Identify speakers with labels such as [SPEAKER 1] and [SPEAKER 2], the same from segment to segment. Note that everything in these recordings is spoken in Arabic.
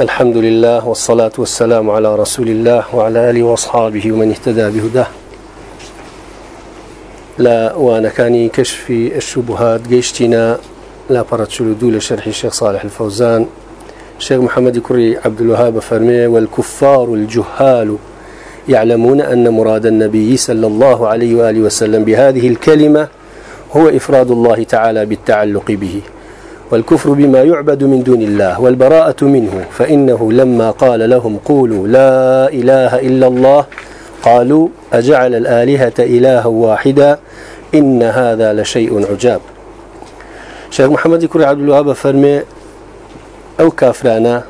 [SPEAKER 1] الحمد لله والصلاة والسلام على رسول الله وعلى آله وأصحابه ومن اهتدى بهداه لا وأنا كاني كشف الشبهات جيشتنا لا برتشلو دول شرح الشيخ صالح الفوزان الشيخ محمد كري عبد الوهاب فرمي والكفار الجهال يعلمون أن مراد النبي صلى الله عليه وآله وسلم بهذه الكلمة هو إفراد الله تعالى بالتعلق به والكفر بما يعبد من دون الله والبراءة منه فإنه لما قال لهم قولوا لا إله إلا الله قالوا أجعل الآلهة إلها واحدا إن هذا لشيء عجاب. شيخ محمد كري عبد الوهاب فرمي أو كافرانا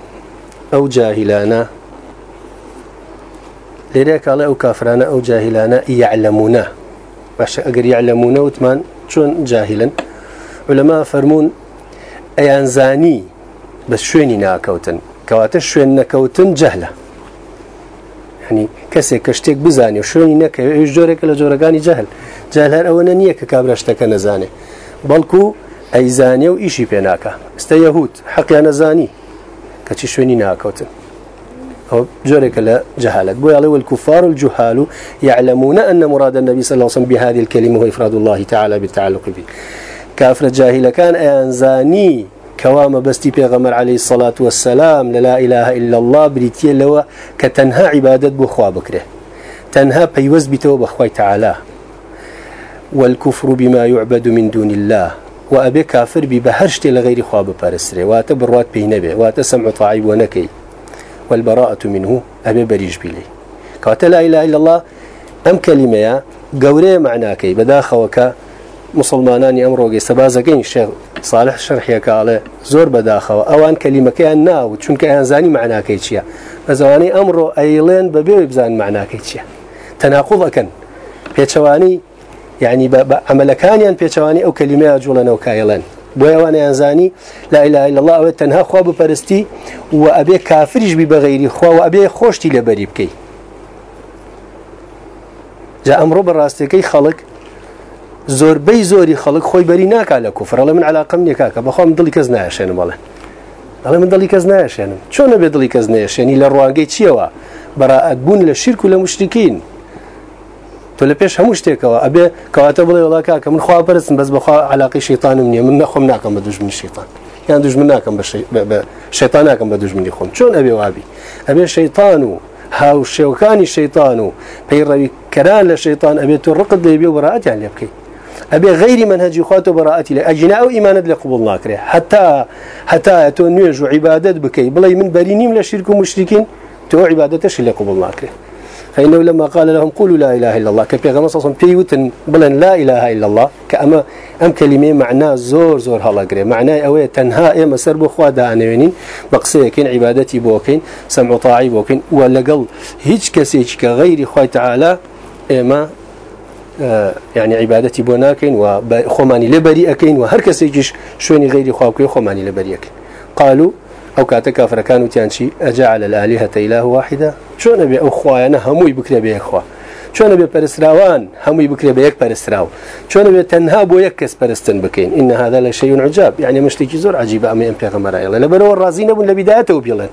[SPEAKER 1] أو جاهلانا. لذلك الله أو كافرانا أو جاهلانا يعلمونا. باش أقر يعلمونا وثمان شون جاهلا. علماء فرمون زاني بس شويني ناكوتن. كواتا شوين نكوتن جهلة. يعني كسي كشتيك بزاني وشويني نكا يجورك لجورقاني جهل. جهل هر أولا نيك كابرشتك نزاني بلكو أي زاني وإيشي بيناكا. است يهود حقيا نزاني كتي شويني ناكوتن. أو جورك جهالة عليه والكفار الجهال يعلمون أن مراد النبي صلى الله عليه وسلم بهذه الكلمة هو إفراد الله تعالى بالتعلق به. كافر الجاهل كان أنزاني كوام بستي بيغمر عليه الصلاة والسلام. لا إله إلا الله بريتيا لو كتنها عبادة بخوا بكره. تنها بيوز بتو بخوا تعالى. والكفر بما يعبد من دون الله. وأبي كافر ببهرشت لغير خواب بارسره واتبروات بينبه واتسمع طاعب ونكي. والبراءة منه أبي بريج بلي كاتا لا إله إلا الله أم كلمة قوري معناكي. بداخوك مسلمانانی ئەمڕۆگەی سەبازەکەین شێخ صالح شەرحیەکڵێ زۆر بەداخەوە. ئەوان کەلیمەکەیان ناو چونکە ئەیانزانی معناکەی چییە؟ بە زمانی ئەمڕۆ ئەیڵێن بەبێ بزان معناکەی چییە؟ تەناقڵ ئەەکەن. پێچەوانی یعنی بە عملەکانیان پێچەوانی ئەو کەلیمەیە جوڵەنەوە کایڵێن بۆ ئەوان یانزانی لا إله إلا الله ئەوێت تەنها خوا بپەرستی و ئەبێ کافریش بی بەغیری خوا و ئەبێ خۆشتی لەبەری بکەی. جا ئەمڕۆ بەڕاستەکەی خەڵک زۆربەی زۆری خەڵک خۆی بەری ناکا لە کوفرەڵە من علاقم نیکاکە بەخۆم دڵی کەس نایشێنم بڵێ ئەڵێ من دڵی کەس نایشێنم چۆن نەبێ دڵی کەس نێشێنی لە ڕوانگەی چیەوە؟ بەراعەت بوون لە شیرک و لە مشتکین تۆ لە پێش هەموو شتێکەوە. ئەبێ کەواتە بڵێ وڵاکە کە من خوا پرستم بەس بەخوا علاقی شیطانم نییە. من نەخۆم ناکەم بە دوژمنی شیطان یان دوژمن ناکەم بە شیطان ناکەم بە دوژمنی خۆم. چۆن ئەبێ وابی؟ ئەبێ شەیطان و هاو شێوکانی شەیطان و پەیڕەوی کەران لە شەیطان ئەبێت تۆ ڕقت دەبێ و بەڕاتیان لێ بکەیت. أبي غير منهج إخواته براءتي لأجنا أو إيمانات لقبول ناكره حتى حتى تو نيج عبادات بكي. بلاي من برينيم لشرك ومشركين تو عبادتش لقبول ناكره فإنه لما قال لهم قولوا لا إله إلا الله كبيغا مصاصا بيوتن بلن لا إله إلا الله كأما أم كلمة معناه زور زور هلا معناه أوي تنها إما سر بخوا دانوينين بقسيكين عبادتي بوكين سمع طاعي بوكين. ولا قل هيج كسيج كغير خواه تعالى إما يعني عبادتي بوناكين وخماني لبري أكين وهر كسيجيش شوني غير خواكي خماني لبري أكين قالوا أو كاتا كافر كانوا تيانشي أجعل الآلهة إله واحدة؟ شو نبي أو خوايانا هموي بكري بيك خوا؟ شو نبي برسراوان هموي بكري بيك برسراو شو نبي تنها بو يكس برستن بكين إن هذا لشيء عجاب. يعني مشتكي زور عجيب أمي أم بيغمرا يلا لبرو الرازين أبو لبدايته بيلن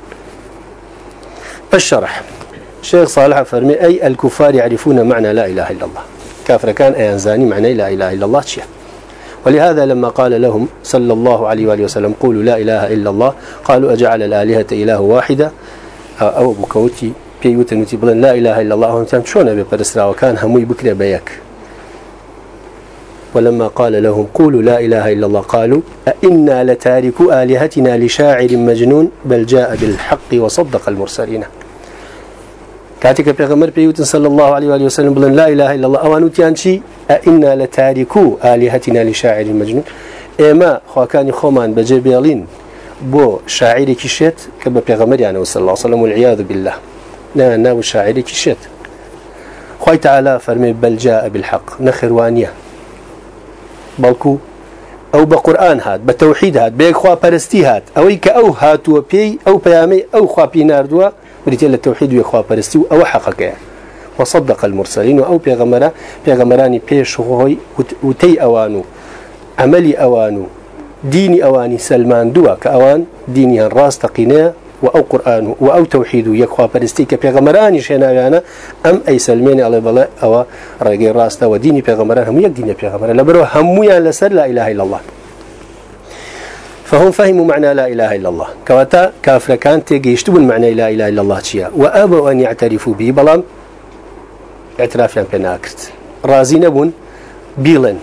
[SPEAKER 1] فالشرح شيخ صالح فرمي أي الكفار يعرفون معنى لا إله إلا الله. كافر كان أيانزاني معنى لا إله إلا الله شيء. ولهذا لما قال لهم صلى الله عليه وآله وسلم قولوا لا إله إلا الله قالوا أجعل الآلهة إله واحدة؟ أو بكوتي بيوت بلن لا إله إلا الله. هم تام شون ببرسرا وكان هموي بكرة بيك. ولما قال لهم قولوا لا إله إلا الله قالوا أئنا لتاركوا آلهتنا لشاعر مجنون بل جاء بالحق وصدق المرسلين. كاتك بيغمر بيوت صلى الله عليه وآله وسلم بلن لا إله إلا الله أوانو تيانشي أئنا لتاركو آلهتنا لشاعر المجنون إما خواكاني خومان بجبيلين بو شاعري كشت كما بيغمر يعني صلى الله عليه وسلم والعياذ بالله. لا ناو شاعري كشت خوي تعالى فرمي بل جاء بالحق نخروانية بلكو أو بقرآن هات بتوحيد هات بيك خوا برستي هات أو إيك أو هات وبي أو بيامي أو خوا بيناردوا بريتي التوحيد ويخوا برستي أو حقك. وصدق المرسلين أو بيغمرا بيغمراني بيش خوي وتي أوانو. عملي أوانو. ديني أواني سلمان دوا. كأوان ديني الراس تقيناه وأو قرآن وأو توحيد يكخوا برستي كبيغمراني شنايانا أم أي سلمين على بلا أو رجي راستا وديني بيغمران هم يك ديني بيغمران لبرو همويا لسر لا إله إلا الله. فهم فهموا معنى لا إله إلا الله. كواتا كافر كان تيجيشتون معنى لا إله إلا الله تشيا وأبوا أن يعترفوا به بلام اعتراف يعني بناكرت رازين بون بيلن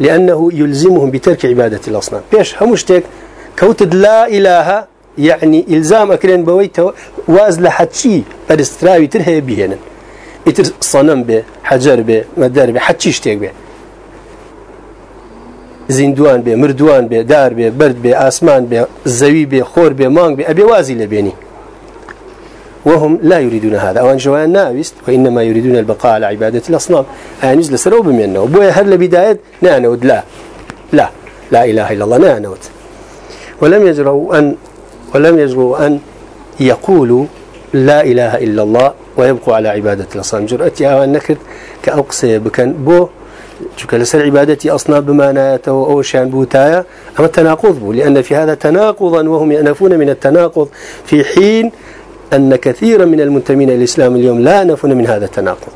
[SPEAKER 1] لأنه يلزمهم بترك عبادة الأصنام. بيش همشتك كوتد لا إله يعني إلزام أكرين بويت واز لحتشي برستراوي ترهي بيهنا إتر صنم به حجر به مدار به حتشي شتيك به. زیندوان به مردوان به دار به برد به آسمان به زوی به خور به مانگ به أبي وازي لبيني وهم لا يريدون هذا. أوان جوان ناويست وإنما يريدون البقاء على عبادة الأصنام. آنز لسروا بمنه وبويا هر لبداية نعنود لا. لا. لا إله إلا الله نعنود ولم يجروا أن ولم يجروا أن يقولوا لا إله إلا الله ويبقوا على عبادة الأصنام. جرأتي أوان نكر كأقصي بكن بو چونکە لەسەر عبادتي أصنام بمانایەتەوە أو شأن بوتايا. أما التناقض بو لأن في هذا تناقضا وهم يأنفون من التناقض في حين أن كثيرا من المنتمين الإسلام اليوم لا يأنفون من هذا التناقض.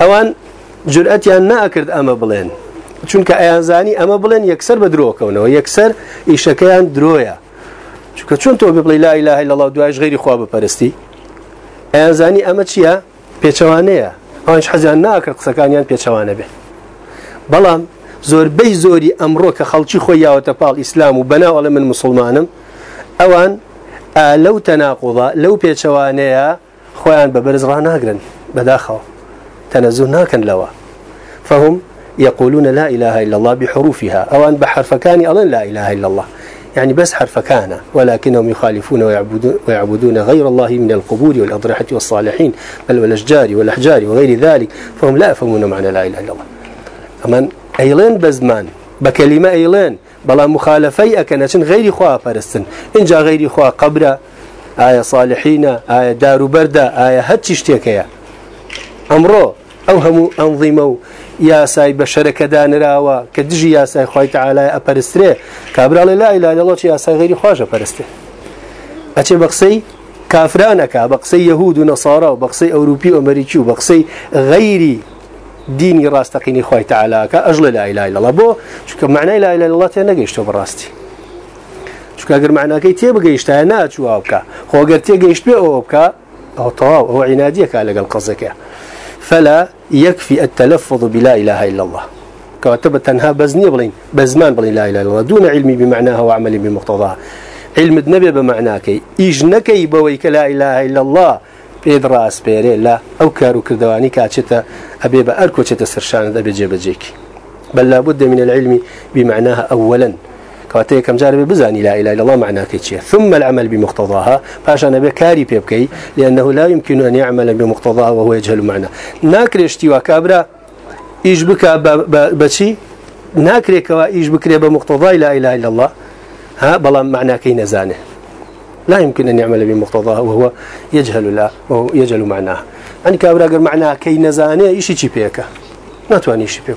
[SPEAKER 1] أوان جرأتي أن نأكد أما بلين. چونکە ئەیانزانی ئەمە بڵێن یەکسەر بە درۆکەونەوە یەکسەر ئیشەکەیان درۆیە. چونکە چۆن تۆ بڵی لا إله إلا الله دوایش غیری خوا بپەرستی؟ ئەیانزانی ئەمە چییە؟ پێچەوانەیە. ئەوانش حەزیان ناکرد قسەکانیان پێچەوانە بێ. بەڵام زۆربەی زۆری ئەمڕۆ کە خەڵکی خۆی یاوەتە پاڵ ئیسلام و بەناوەڵە من مسلمانم ئەوان لەو تەناقوڵە لەو پێچەوانەیە خۆیان بە بەرزڕا ناگرن بەداخەوە تەنەزوو ناکەن لەوە فهم يقولون لا إله إلا الله بحروفها. أو أن بحرف كان أظن لا إله إلا الله. يعني بس حرف كان ولكنهم يخالفون ويعبدون, ويعبدون غير الله من القبور والأضرحة والصالحين بل والأشجار والأحجار وغير ذلك. فهم لا يفهمون معنى لا إله إلا الله. أمان أيلين بزمان بكلمة أيلين بلا مخالفي أكنشن غير خوا فرستن إن جاء غير خوا قبر آية صالحين آية دار بردة آية هتشتكيا أمره أو هم أنظموا یاسای بە شەرەکە دانراوە کە دژی یاسای خی تعالای ئەپەرسترێ. کابرا لە لا إله إلا الله یاسای غیری خۆشە پەرستێ. ئەچێ بە قسەی کافرانەکە بە یەهود و نەسارا و بە قسەی ئەوروپی و و بە دینی ڕاستەقینی خی تعالاکە ئەژڵ لا إله إلا الله. بۆ چکە معنای لا إله إلا الله تێ نەگەیشتەوە بەڕاستی چکە گەر معناکەی تێ بگەیشتە ناچووا بکە خۆگەر تێگەیشت بێ ئەوە بکە ئەو تەواو ئەو عینادیەکە لەگەڵ قەزەکە فلا يكفي التلفظ بلا إله إلا الله. كاتب تنها بزني بلين بزمان بلين لا إله إلا الله. دون علمي بمعناها وعملي بمقتضاها. علم النبي بمعناك. إجنكي بويك لا إله إلا الله. بيدراس بيري لا أو كارو كردواني كاتشتا أبي بأركو تشتا سرشان أبي جيب جيك بل لابد من العلم بمعناها أولا. كواتي كم جارب بزاني لا إله إلا الله معناه كيتشي ثم العمل بمقتضاها. فاش أنا بكاري بيبكي لأنه لا يمكن أن يعمل بمقتضاها وهو يجهل معناه. ناكري اشتوا كابرا إيش بك بشي ناكري كوا إيش بكري بمقتضى لا إله إلا الله. ها بلا معناه كي نزانه لا يمكن أن يعمل بمقتضاها وهو يجهل لا وهو يجهل معناها يعني كابرا قال كي نزانه إيش يجي بيك نتواني إيش بيك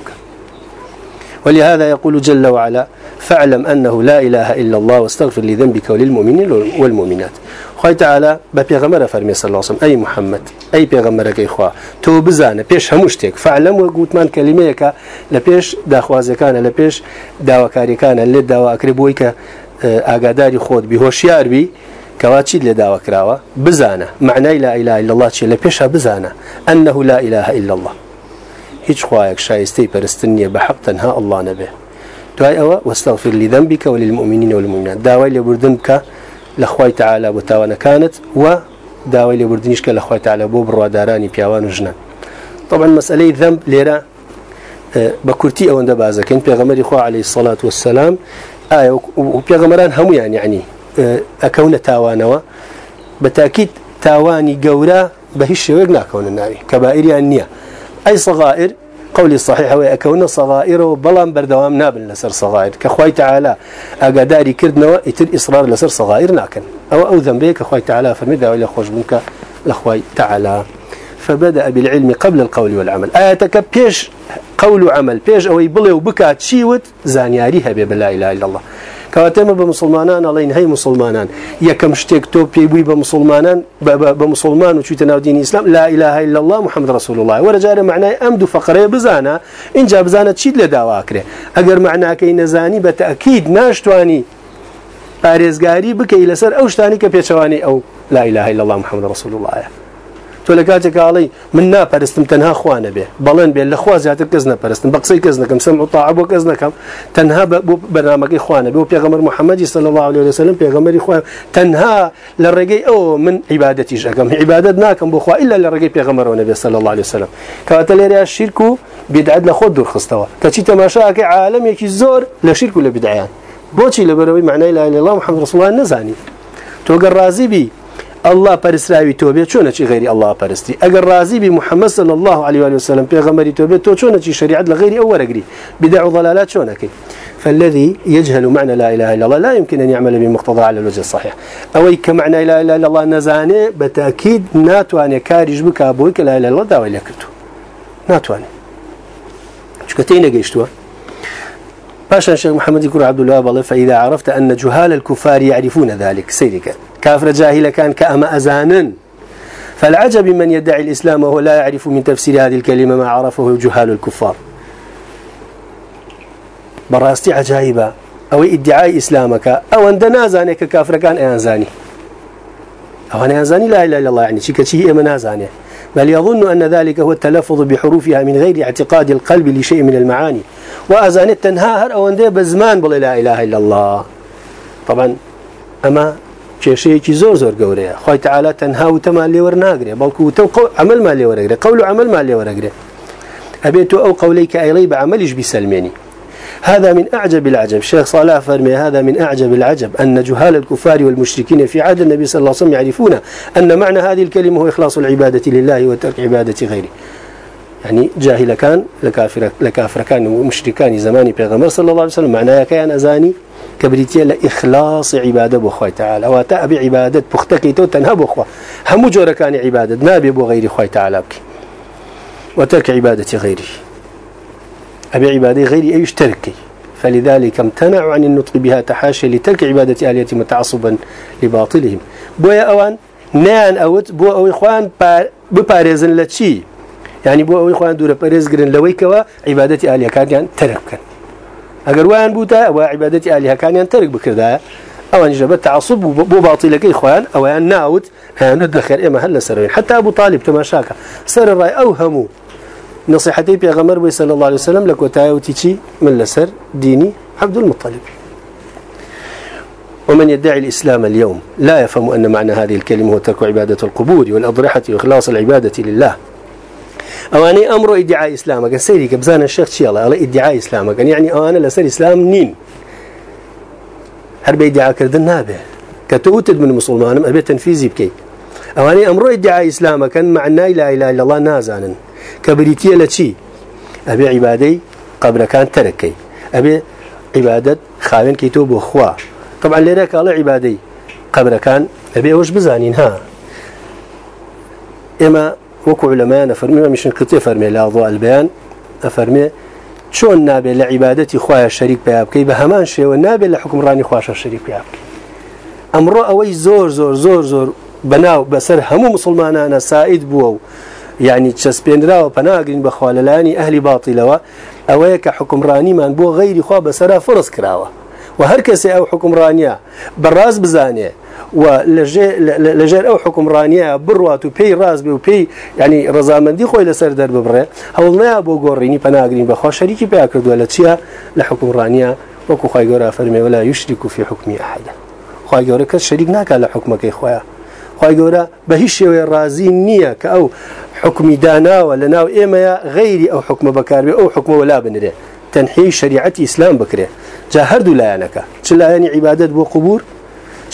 [SPEAKER 1] ولهذا يقول جل وعلا فاعلم أنه لا إله إلا الله واستغفر لذنبك وللمؤمنين والمؤمنات. خوي تعالى ببيغمر فرمي صلى الله عليه وسلم أي محمد أي بيغمر كي خوا تو بزانه بيش همشتك فاعلم وقوت من كلميك لبيش داخوازي كان لبيش داوكاري كان اللي داوا أكربويك ئاگاداری خۆت بیهۆشیار بی. کەواچیت لێ داوا کراوە بزانە معنای لا إله إلا الله لە پێشە بزانە أنه لا إله إلا الله. شایستەی پەرستن نییە بە حەق تەنها الله نەبێ دوای ئەوە واستغفر لذنبك وللمؤمنين والمؤمنات. بکە لە خوای تعالی بۆ تاوانەکانت و داوای لێبوردنیش کە لە خوای تعالی بۆ بڕوادارانی پیاوان و ژنان طبعا مسألەی ذنب لێرە بە کورتی ئەوەندە بازەکەین پێغەمەری خوا عليه الصلاة والسلام ئایا و پێغەمەران هەمویان یعنی ئەکەونە تاوانەوە بە تاکیید تاوانی گەورە بە هیچ شێوەیەک ناکەونە ناوی کەبائریان نییە قولي الصحيح هو أكون صغائر وبلان بردوام نابل لسر صغائر. كخواي تعالى أقداري كردنا يتر إصرار لسر صغائر ناكن أو أو ذنبي كخواي تعالى فمدى وإلى خوش بنك لخواي تعالى. فبدأ بالعلم قبل القول والعمل. آياتك بيش قول وعمل. بيش أو يبلي وبكات شيوت زانياري هبي بلا إله إلا الله. كواتما بمسلمانان الله هي مسلمانان. يكم شتيك تو بيبوي بمسلمانان بمسلمان وشويت ناو دين الإسلام لا إله إلا الله محمد رسول الله. ورجال معناه أمد فقره بزانا إن جاب بزانا تشيد لداواكره أجر معناه كي نزاني بتأكيد ناشتواني. پارێزگاری بکەی لەسەر ئەو شتانی کە پێچەوانی ئەو لا إله إلا الله محمد رسول الله. تۆ لە کاتێکاڵی من ناپەرستم تەنها خوانە بێ بەڵێن بێ لە خوا زیاتر کەس نەپەرستم. بە قسەی کەس نەکەم سم وتاع بۆ کەس نەکەم. تەنها بۆ بەنامەکەی خوانە بێ و الله عليه وسلم پێغەمەری خوا تەنها لە ئەو من عیبادەتیش ئەەکەم عیبادت ناکەم بۆ إلا لە ڕێگەی پێغەمەرەوە نەبێ صلی الله عليه وسلم کەواتە لێرە شیرک و بدعت لە خۆ دوورخستەوە کەچی تەماشاکە عالمێکی زۆر لە شیرک و لە بدعیان. بۆچی معنای لا إله إلا الله محمد رسول الله نزانی تۆگە ڕازی بی الله پرسراوی تو به چونه چی غیری الله پرستی؟ اگر راضی بی محمد صلی الله علیه و آله و سلم پیغمبری تو به تو چونه چی شریعت لغیری أو ورگری؟ بدع ضلالات چونه کی فالذي يجهل معنى لا إله إلا الله لا يمكن أن يعمل بمقتضى على الوجه الصحيح أو كمعنى لا إله إلا الله نزانه بتأكيد ناتواني كارج بك أبوك لا إله إلا الله داوي لكتو ناتواني شو كتين قيشتوا باشا الشيخ محمد يقول عبد الله فإذا عرفت أن جهال الكفار يعرفون ذلك. سيرك كافر جاهل كان كأما أزانا فالعجب من يدعي الإسلام وهو لا يعرف من تفسير هذه الكلمة ما عرفه جهال الكفار. براستي عجائبة أو ادعاء إسلامك. أو أن نازانك كافر كان أنزاني. أو أنا أنزاني لا إله إلا الله. يعني شيء كشيء من بل يظن أن ذلك هو التلفظ بحروفها من غير اعتقاد القلب لشيء من المعاني. وأزاني التنهاهر أو أن بزمان بل لا إله إلا الله. طبعا أما کێشەیەکی زۆر زۆر گەورەیە خی تعالا تەنها وتەمان لێوەرناگرێ بەڵکو وتە عملمان لێوەرەگرێ قول و عملمان لێوەرەگرێ ئەبێت تو ئەو قولەی کە ئەیڵی بە عملیش بیسەلمێنی هذا من أعجب العجب. الشيخ صلاح فرمي هذا من أعجب العجب أن جهال الكفار والمشركين في عهد النبي صلى الله عليه وسلم يعرفون أن معنى هذه الكلمة هو إخلاص العبادة لله وترك عبادة غيره. يعني جاهل كان لكافر, لكافر كان ومشركان زماني بيغمر صلى الله عليه وسلم. معناه كان أزاني كبريتيا لإخلاص عبادة بخوي تعالى. وتأبي عبادة بختكي تو تنها بخوا. هم جورا كان عبادة. ما بيبو غير تعالى بك وترك عبادة غيره. أبي عبادة غيري أي اشتركي فلذلك امتنعوا عن النطق بها تحاشي لترك عبادة آلية متعصبا لباطلهم. بويا أوان نان أوت بو أو إخوان بباريزن لتشي يعني بو أو إخوان دور باريزن لويكوا عبادة آلية كان يعني تركا أگر وان بوتا و عبادتي الهه كان ينترك بكردا. أو ان جبت تعصب بو باطلك اخوان أو ان ناوت أنا دخل إما هل سرين حتى أبو طالب تماشاك. سر الرأي اوهموا نصيحتي بيغمر صلى الله عليه وسلم لك وتايوتي من لسر ديني عبد المطلب ومن يدعي الإسلام اليوم لا يفهم أن معنى هذه الكلمة هو ترك عبادة القبور والأضرحة وإخلاص العبادة لله. أواني أمر ادعاء اسلام كان سيري كبزان الشيخ شي الله ادعاء اسلام كان يعني أنا لسر إسلام نين هرب ادعاء كردن نابه. كتوتد من المسلمان أبي تنفيذي بكي. أواني أمر ادعاء اسلام كان معنى لا إله إلا الله نازانا كبريتي لشي؟ أبي عبادي قبل كان تركي. أبي عباده خاين كيتوب اخوا طبعا لذلك الله عبادي قبل كان أبي وش بزانين ها. إما وكو علماء نفرمي مش كتير فرمي لا ضوء البيان أفرمي شون نابي لعبادتي خوايا الشريك بيابكي بهمان شيء والنابي لحكم راني خواش الشريك بيابكي. أمر أوي زور زور زور زور بناو بسر همو مسلمان أنا سائد بوو. يعني تشسبينرا وبناغرين بخواللاني أهل باطلة أويك حكم راني من بو غير خوا بسرا فرص كراوة وهر أو حكم رانيا براز بزانيه ولجر أو حكم رانيا بروات وبي راز بي وبي يعني رزامندي خوي لسر در ببره هولنا بو غوريني پناغرين بخوا شريكي بيا كردو لتشيا لحكم رانيا وكو خوي غورا فرمي ولا يشرك في حكم أحد خوي غورا كس شريك ناكا لحكمك خويا خوي غورا بهش رازي نية كأو حكم دانا ولا ناو إما غيري أو حكم بكار أو حكم ولا بنره تنحي شريعة إسلام بكره جاهرد لا ينك تلا يعني عبادة بو قبور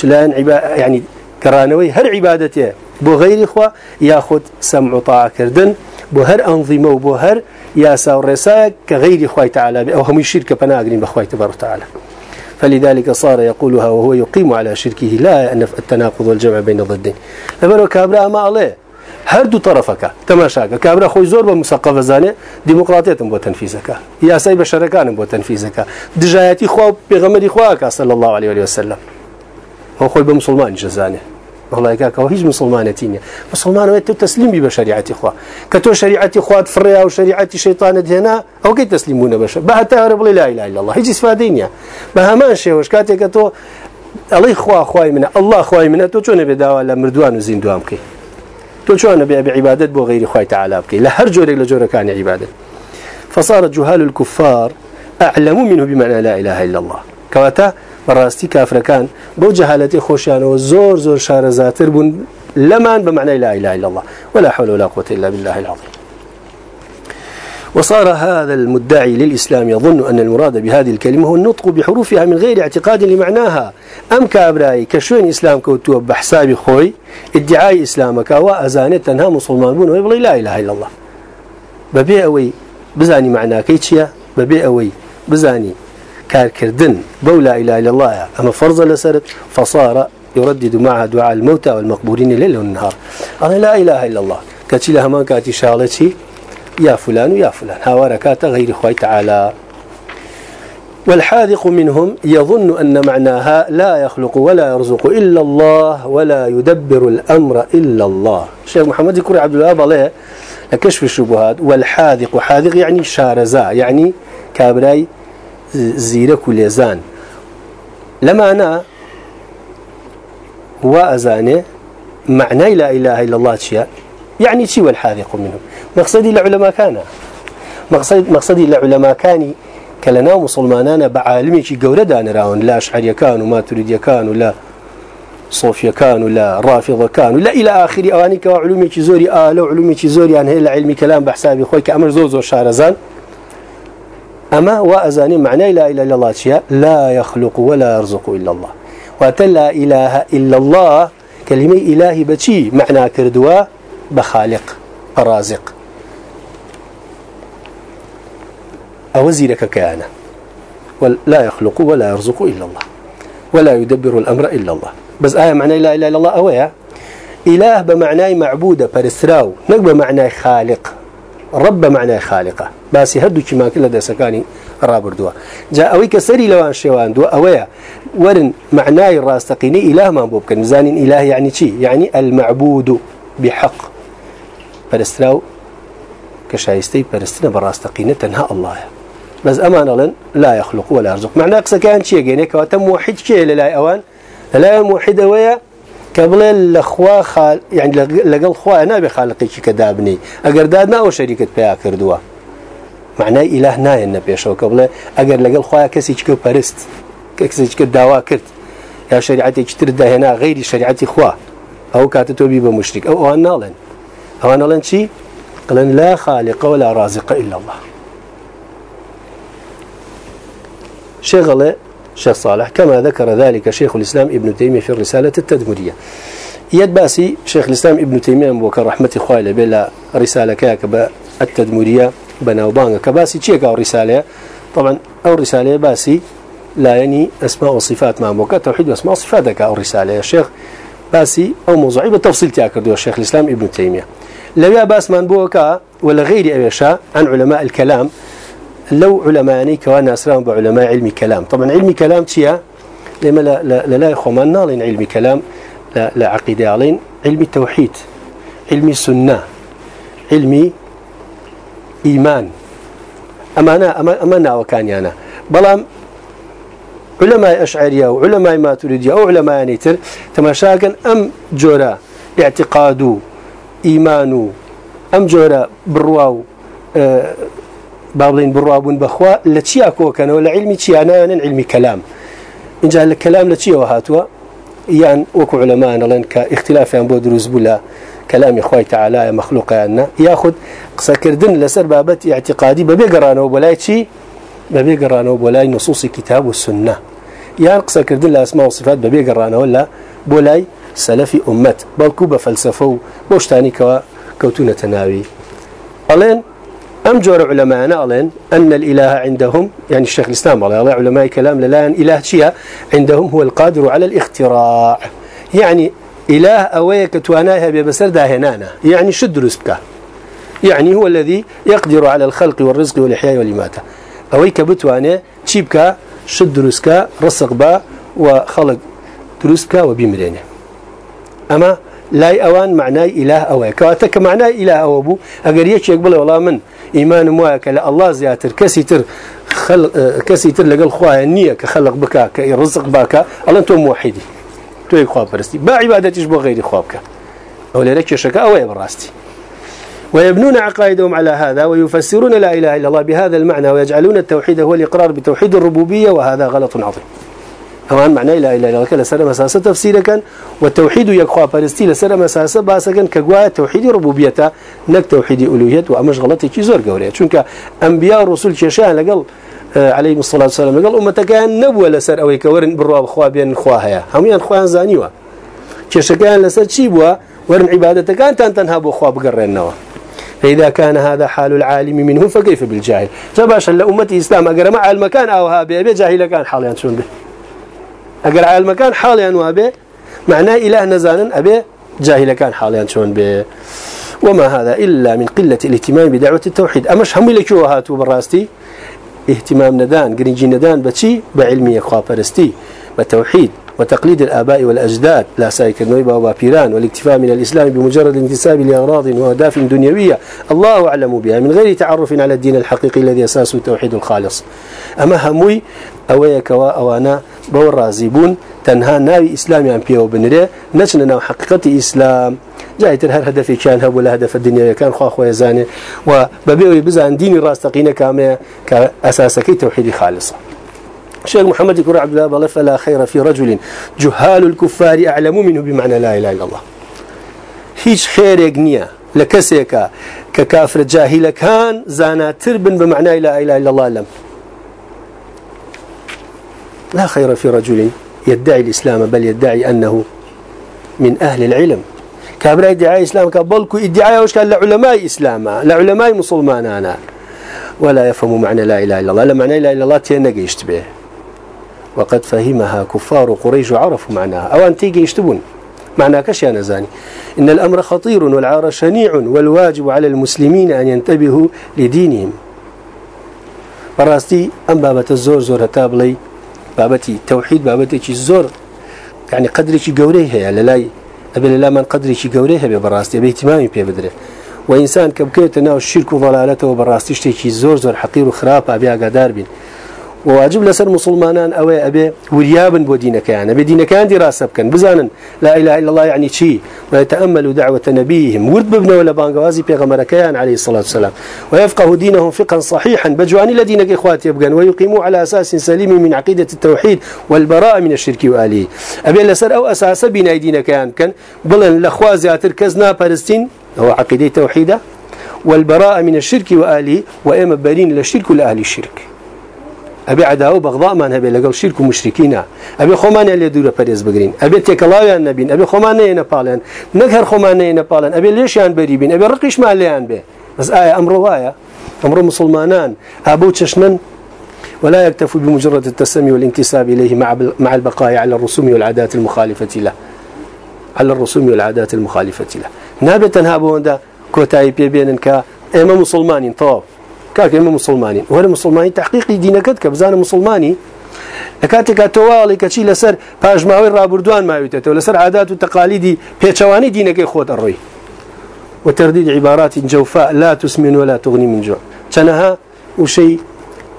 [SPEAKER 1] عبا يعني كرانوي هر عبادته بو غير إخوة ياخذ سمع طاعة كردن بو هر أنظمة وبو هر ياسا ورساء كغير إخوة تعالى أو هم الشركة بناقرين بأخوة تبارك تعالى فلذلك صار يقولها وهو يقيم على شركه لا أنف التناقض والجمع بين الضدين لبنو كابرا ما عليه هەردوو طرفەکە تەماشاکە کابرا خۆی زۆر بە مسەقف زانێ دیموکراتێتم بۆ تەنفیزەکە یاسای بە شەرەکانم بۆ تەنفیزەکە دژایەتی خوا پێغەمەری خواکە صلی الله عليه وسلم. هو خۆی بە مسلمان جەزانێ بەڵایکەکەەوە هیچ مسلمانەتی نیە مسلمانەوەی تو تەسلیمی بە شریعەتی خوا کە تۆ شریعەتی خوات فڕیا و شریعەتی شەیطانت هێنا ئەوکەی تەسلیمونە بەشە بە هەتا هەرە بڵێ لا إله إلا الله. هیچ استفادەی نییە بە هەمان شێوەش کاتێکە تۆ ئەڵی خوا خوای منە الله خوای منە تۆ چۆنە بێداوا لە مردووان و زیندوام بکەی تۆ چۆنە بێ بعبادت غیری خوای تعالی بکەی لە هەر جۆرێک لە جۆرەکانی عبادت. فصار جهال الكفار أعلم منه بمعنى لا إله إلا الله. كواتا بەڕاستی کافرەکان بۆ جەهالەتی خۆشیانەوە زۆر زۆر شارەزاتر بوون لەمان بمعنى لا إله إلا الله ولا حول ولا قوة إلا بالله العظيم. وصار هذا المدعي للإسلام يظن أن المراد بهذه الكلمة هو النطق بحروفها من غير اعتقاد لمعناها. أم كابراي كشوين إسلام كوتوا بحساب خوي ادعاء إسلامك وأزانة تنها مسلمان بون ويبغي لا إله إلا الله. ببيع أوي بزاني معناه كيتشيا ببيع أوي بزاني كاركردن. بولا إله إلا الله. أما فرض لسرت فصار يردد معها دعاء الموتى والمقبورين ليل والنهار أنا لا إله إلا الله. كتشي لها ما كاتي شالتي يا فلان ويا فلان. هاوركات غير خوي تعالى. والحاذق منهم يظن أن معناها لا يخلق ولا يرزق إلا الله ولا يدبر الأمر إلا الله. الشيخ محمد يكون عبد الله عليه لكشف الشبهات. والحاذق حاذق يعني شارزا يعني كابراي زيرك لێزان لەمانە وا ئەزانێ معنای لا إله إلا الله چیە؟ يعني چی والحاذق منه مقصدي لعلماء كان مقصد مقصدي لعلماء كاني كلنا مسلمانان بعالمي شي جورة دانراون لا أشعري كانوا ما تريد كانوا لا صوفيا كانوا لا رافضة كانوا لا إلى آخر أواني كعلومي زوري آه لو علومي زوري يعني هي علمي كلام بحسابي خوي كأمر زور زور شارزان أما وأزاني معنى لا إله إلا الله لا يخلق ولا يرزق إلا الله. وتلا إله إلا الله كلمة إلهي بشي معنى كردوا بخالق رازق. أوزيرك كيانا. ولا يخلق ولا يرزق إلا الله. ولا يدبر الأمر إلا الله. بس آية معنى لا إله إلا الله أويا؟ إله بمعنى معبودة برسراو نقب معنى خالق. رب معنى خالقه. باسی هەردووکی ماکە لە دەسەکانی ڕابردووە جا ئەوەی کە سەری لەوان شێواندووە ئەوەیە ورن معنای ڕاستەقینی ئیلامان بۆ بکەن. زانین ئیلاه یعنی چی؟ یعنی المعبود بحق. شایستەی پەرستنە بە ڕاستەقینە تەنها ئەڵایە بەس ئەمان ئەڵێن لا يخلق ولا يرزق. قسەکان چیە؟ گەێنێکەوە موحد کێ لە لای ئەوان؟ لە لای موحد ئەوەیە کە بڵێ لەخوا لەگەڵ خوا نابێ خالقێکی کە دابنی. ئەگەر داد ناوە شەریکت پیا کردووە. معنای ئیلاه نایەن نەپێشەوە کە بڵێ ئەگەر لەگەڵ خۆیان کەسێککە پەرست کە کەسێککە داوا کرد یا شریعەتێکی تر داهێنا غیری شریعەتی خوا ئەو کاتە تۆبی بە مشتێک ئەو ئەوان ناڵێن. ئەوان نەڵێن چی؟ قلن لا خالق ولا رازق إلا الله. شيخ شيخ صالح. كما ذكر ذلك شيخ الإسلام ابن تيمية في الرسالة التدمرية. يد باسي شيخ الإسلام ابن تيمية وكان رحمة خوالة بلا رسالة كاك التدمرية بناوبانغ كباسي تشيك أو رسالة؟ طبعا أو رسالة باسي لا يعني أسماء وصفات مع موقع توحيد وأسماء وصفاتك أو رسالة. يا شيخ باسي أو موضوعي بالتفصيل تأكد الشيخ الإسلام ابن تيمية. لو يا باس من بوكا ولا غير أبيشا عن علماء الكلام لو علماء كوان أسرام بعلماء علم كلام. طبعا علم كلام تيا لما لا لا لا, يخومان نالين علم كلام لا, لا عقيدة علين. علم التوحيد علم السنة علمي إيمان. أمانا أمانا وكان بلام علماء أشعرية وعلماء ما تريدية أو علماء نيتر تماشاكن أم جورا اعتقاد إيمان أم جورا برواو أه بابلين بروابون بخوا لتشيا كوكنا ولا علمي تشيا أنا علمي كلام إن جاء الكلام لتشيا وهاتوا يعني وكو علماء لأن كاختلاف عن بودروز بلا كلام إخوي تعالى مخلوق أن ياخذ قسكردن لسر بابت اعتقادي ببيقرانه وبلاي شيء ببيقرانه وبلاي نصوص الكتاب والسنة يعني قسكردن لأسماء وصفات ببيقرانه ولا بولاي سلفي أمت بلكو بفلسفه بوشتاني كوا كوتونة تناوي ألين أم جور علماء ألين أن الإله عندهم يعني الشيخ الإسلام على علماء كلام للان إله شيء عندهم هو القادر على الاختراع. يعني إله أويك تواناها ببسر داهنانا يعني شد رزقك. يعني هو الذي يقدر على الخلق والرزق والإحياء والإماتة. أويك بتوانا تشيبك شد رزقك رزق با وخلق رزقك وبيمرينه. أما لا أوان معناه إله أويك كواتك معناه إله أوبو أقر يشيك بلا والله من إيمان مواك لا الله زياتر كسيتر خلق كسيتر لقل خواه النية كخلق بكا كرزق باكا الله أنتم موحدي توي خواب برستي با عبادتش بو غير خوابك أو لك شكا أو براستي ويبنون عقائدهم على هذا ويفسرون لا إله إلا الله بهذا المعنى ويجعلون التوحيد هو الإقرار بتوحيد الربوبية وهذا غلط عظيم. همان معنى لا إله إلا الله كلا سر مساسة تفسيرا كان والتوحيد يقوى. فرستي لسر مساسة باسا كان كقوى توحيد ربوبية نك توحيد ألوهية وأمش غلطي كي زور قورية. چونك أنبياء الرسول كشان لقل آه، عليه الصلاة والسلام قال أمتك كان نبوة لسر أو يكورن بالرواب خوا بين خواها هم ين خوان زانيوا. كشكان لسر تشيبوا ورن عبادتك كان تنتنها بخوا بقرنوا فإذا كان هذا حال العالم منهم فكيف بالجاهل؟ تباش لأمة الإسلام أقر مع المكان أو هابي أبي جاهل كان حاليا شون به أقر على المكان حاليا وابي معناه إله نزانا أبي جاهل كان حاليا شون به وما هذا إلا من قلة الاهتمام بدعوة التوحيد. أمش هم لك هاتوا براستي اهتمام ندان قرنجي ندان بشي بعلمية خواپرستي بتوحيد وتقليد الآباء والأجداد. لا سايك النويبة وبابيران والاكتفاء من الإسلام بمجرد الانتساب لأغراض وأهداف دنيوية الله أعلم بها. من غير تعرف على الدين الحقيقي الذي أساسه التوحيد الخالص. أما هموي أويك وأوانا بور رازيبون تنها ناوي إسلامي أن بيو بنري. نجنا حقيقة إسلام. جايتر هر هدفي كان هو ولا هدف الدنيا كان خو اخويا زاني. وببيو بزان ديني راستقينا كامل كأساسك توحيد خالص. الشيخ محمد يقول عبد الله بل فلا خير في رجل. جهال الكفار أعلم منه بمعنى لا إله إلا الله. هيش خير يقنيا لكسيك. ككافر جاهل كان زانا تربن بمعنى لا إله إلا الله لم. لا خير في رجل يدعي الإسلام بل يدعي أنه من أهل العلم. كابرا ادعاء إسلام كبلكو ادعاء وش كان؟ لعلماء إسلام لعلماء مسلمان أنا. ولا يفهم معنى لا إله إلا الله. لا معنى لا إله إلا الله تينك يشتبه وقد فهمها كفار قريش وعرفوا معناها. أو أن تيجي يشتبون معنى كشيء نزاني إن الأمر خطير والعار شنيع والواجب على المسلمين أن ينتبهوا لدينهم. براستي أم بابة الزور زور هتابلي بابتي توحيد بابتي الزور يعني قدري شي قوريها لاي. أبي لا من قدري شي قوريها ببراستي أبي اهتمامي بيبدره وإنسان كبكيت ناو الشرك وضلالته وبراستي شتي زور زور حقير وخراب أبي أقدار بين. وواجب لسر مسلمانان أو أبي وريابن بودينا كان أبي دينا كان دراسة بكن. بزانا لا إله إلا الله يعني شيء ويتأملوا دعوة نبيهم. ورد ببنا ولا بانقوازي بيغمر كان عليه الصلاة والسلام. ويفقه دينهم فقا صحيحا. بجوان الذين إخواتي يبقى ويقيموا على أساس سليم من عقيدة التوحيد والبراءة من الشرك وآله. أبي لسر أو أساس بنا دينا كان. كان بلن الأخوازي تركزنا فلسطين هو عقيدة توحيدة. والبراءة من الشرك وآله. وإما برين للشرك لأهل الشرك. أبي عداوة بغضاء لقل شرك ومشركين أبي خمان اللي دورة بريز بقرين. أبي تكلاوي النبي أبي خمان ينبالن نقهر خمان ينبالن أبي ليش يان بريبين. أبي رقيش ما اللي يان به بس آية أمر وايا أمر مسلمانان. أبو تشنن. ولا يكتفي بمجرد التسمي والانتساب إليه مع مع البقاء على الرسوم والعادات المخالفة له. على الرسوم والعادات المخالفة له. نابتا هابون كوتاي بيبين كا. إما مسلمانين. طواب كاك إما مسلمانين وهذا مسلماني تحقيق دينك كبزان مسلماني. لكاتك توالي كشي لسر باجماوي رابردوان ما يتته لسر عادات وتقاليد بيتشواني دينك خود الروي. وترديد عبارات جوفاء لا تسمن ولا تغني من جوع. تنها وشي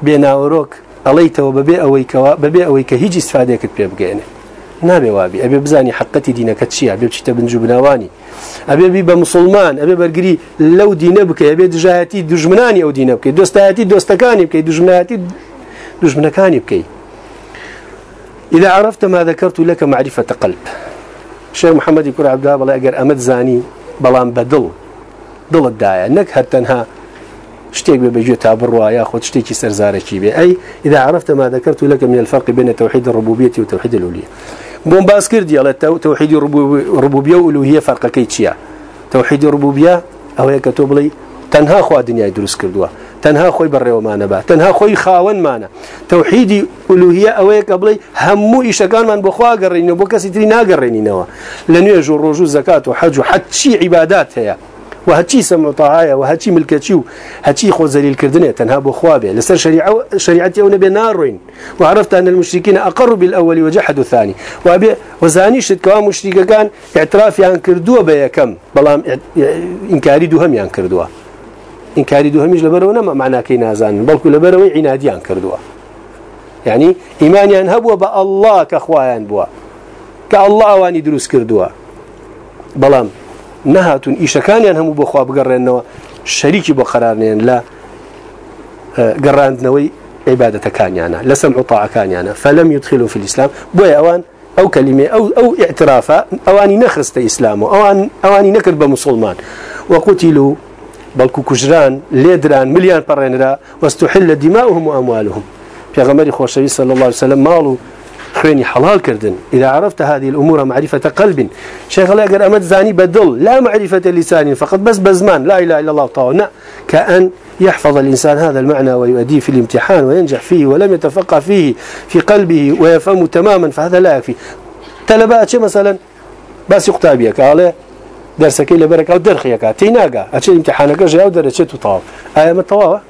[SPEAKER 1] بيناوروك عليت وببيع أويك وببيع أويك هيجي استفادة كتبه بقينه نابي وابي. أبي بزاني حقتي دينك تشي. أبي بشتا بن جبناواني. أبي بي بمسلمان أبي برقري لو دين بك أبي دجاهتي دجمناني أو دين بك دوستاتي دوستكاني بك دجمناتي دجمنكاني بك إذا عرفت ما ذكرت لك معرفة قلب. الشيخ محمد يقول عبد الله بلا أجر أمد زاني بلان بدل. دل الداية أنك هتنها شتيك بيجي تابر يا خد شتيك سرزارة بي. أي إذا عرفت ما ذكرت لك من الفرق بين توحيد الربوبية وتوحيد الأولية. بوم باس كردي على توحيد الربوبية والألوهية فرق كيتشيا توحيد الربوبية أو هي كتب لي تنها خوا دنيا يدرس كردوا تەنها خۆی بەڕێوەمانە بە تەنها خۆی خاوەنمانە. تەوحیدی ئولوهە ئەوەیە کە بڵێ هەموو ئیشەکانمان بخوا گەڕێنەوە بۆ کەسی تری ناگەڕێنینەوە. لە نوێژ و ڕۆژ و زەکات و حەج و حەچی عیبادات هەیە وهچی سمطاعية وهچی ملكتي وهچی خو ذليل كردنه تنها بخوابه لسر شريعة شريعتي أو نبي وعرفت أن المشركين اقروا بالأول وجحدوا الثاني. وأبي وزاني شد كوا مشرك كان اعتراف يان كردوا بيا كم؟ بلام إنكاري دوهم يان كردوا. إنكاري دوهم لبرونه ما معنى كي نازان. بل كل بروي عناديان كردوا. يعني إيمان ينهبوا بالله كخوان بوا. كالله واني دروس كردوا. بلام نهاتون ئیشەکانیان هەموو بۆخوا بگەڕێنەوە شەریکی بۆ قرارنێن لە گەڕاندنەوەی عیبادەتەکانیانە لە سەم عطاعەکانیانە فەلم يدخلوا في الإسلام. بۆیە ئەوان ئەو کەلیمێ ئەو ئەو اعترافە ئەوانی نەخستە ئیسلام و ئەوان ئەوانی نەکرد بە مسلمان. وەقوتیلو بەڵکو کوژران لێدران ملیان پەڕێنرا وەستحل لە دیماؤهم و ئەموالهم پێغەمەری خۆشەوی صلى الله وسلم ماڵ و خويني حلال كردن. إذا عرفت هذه الأمور معرفة قلب. شيخ الله قال أمد زاني بدل. لا معرفة لسان فقط بس بزمان. لا إله إلا الله طاونا كأن يحفظ الإنسان هذا المعنى ويؤديه في الامتحان وينجح فيه ولم يتفقه فيه في قلبه ويفهمه تماما فهذا لا يكفي. تلبأت مثلا؟ بس يقتابيك قال درسك إلى بركة أو درخيك تيناقا أشي امتحانك جاء ودرسك طاو آية متواوة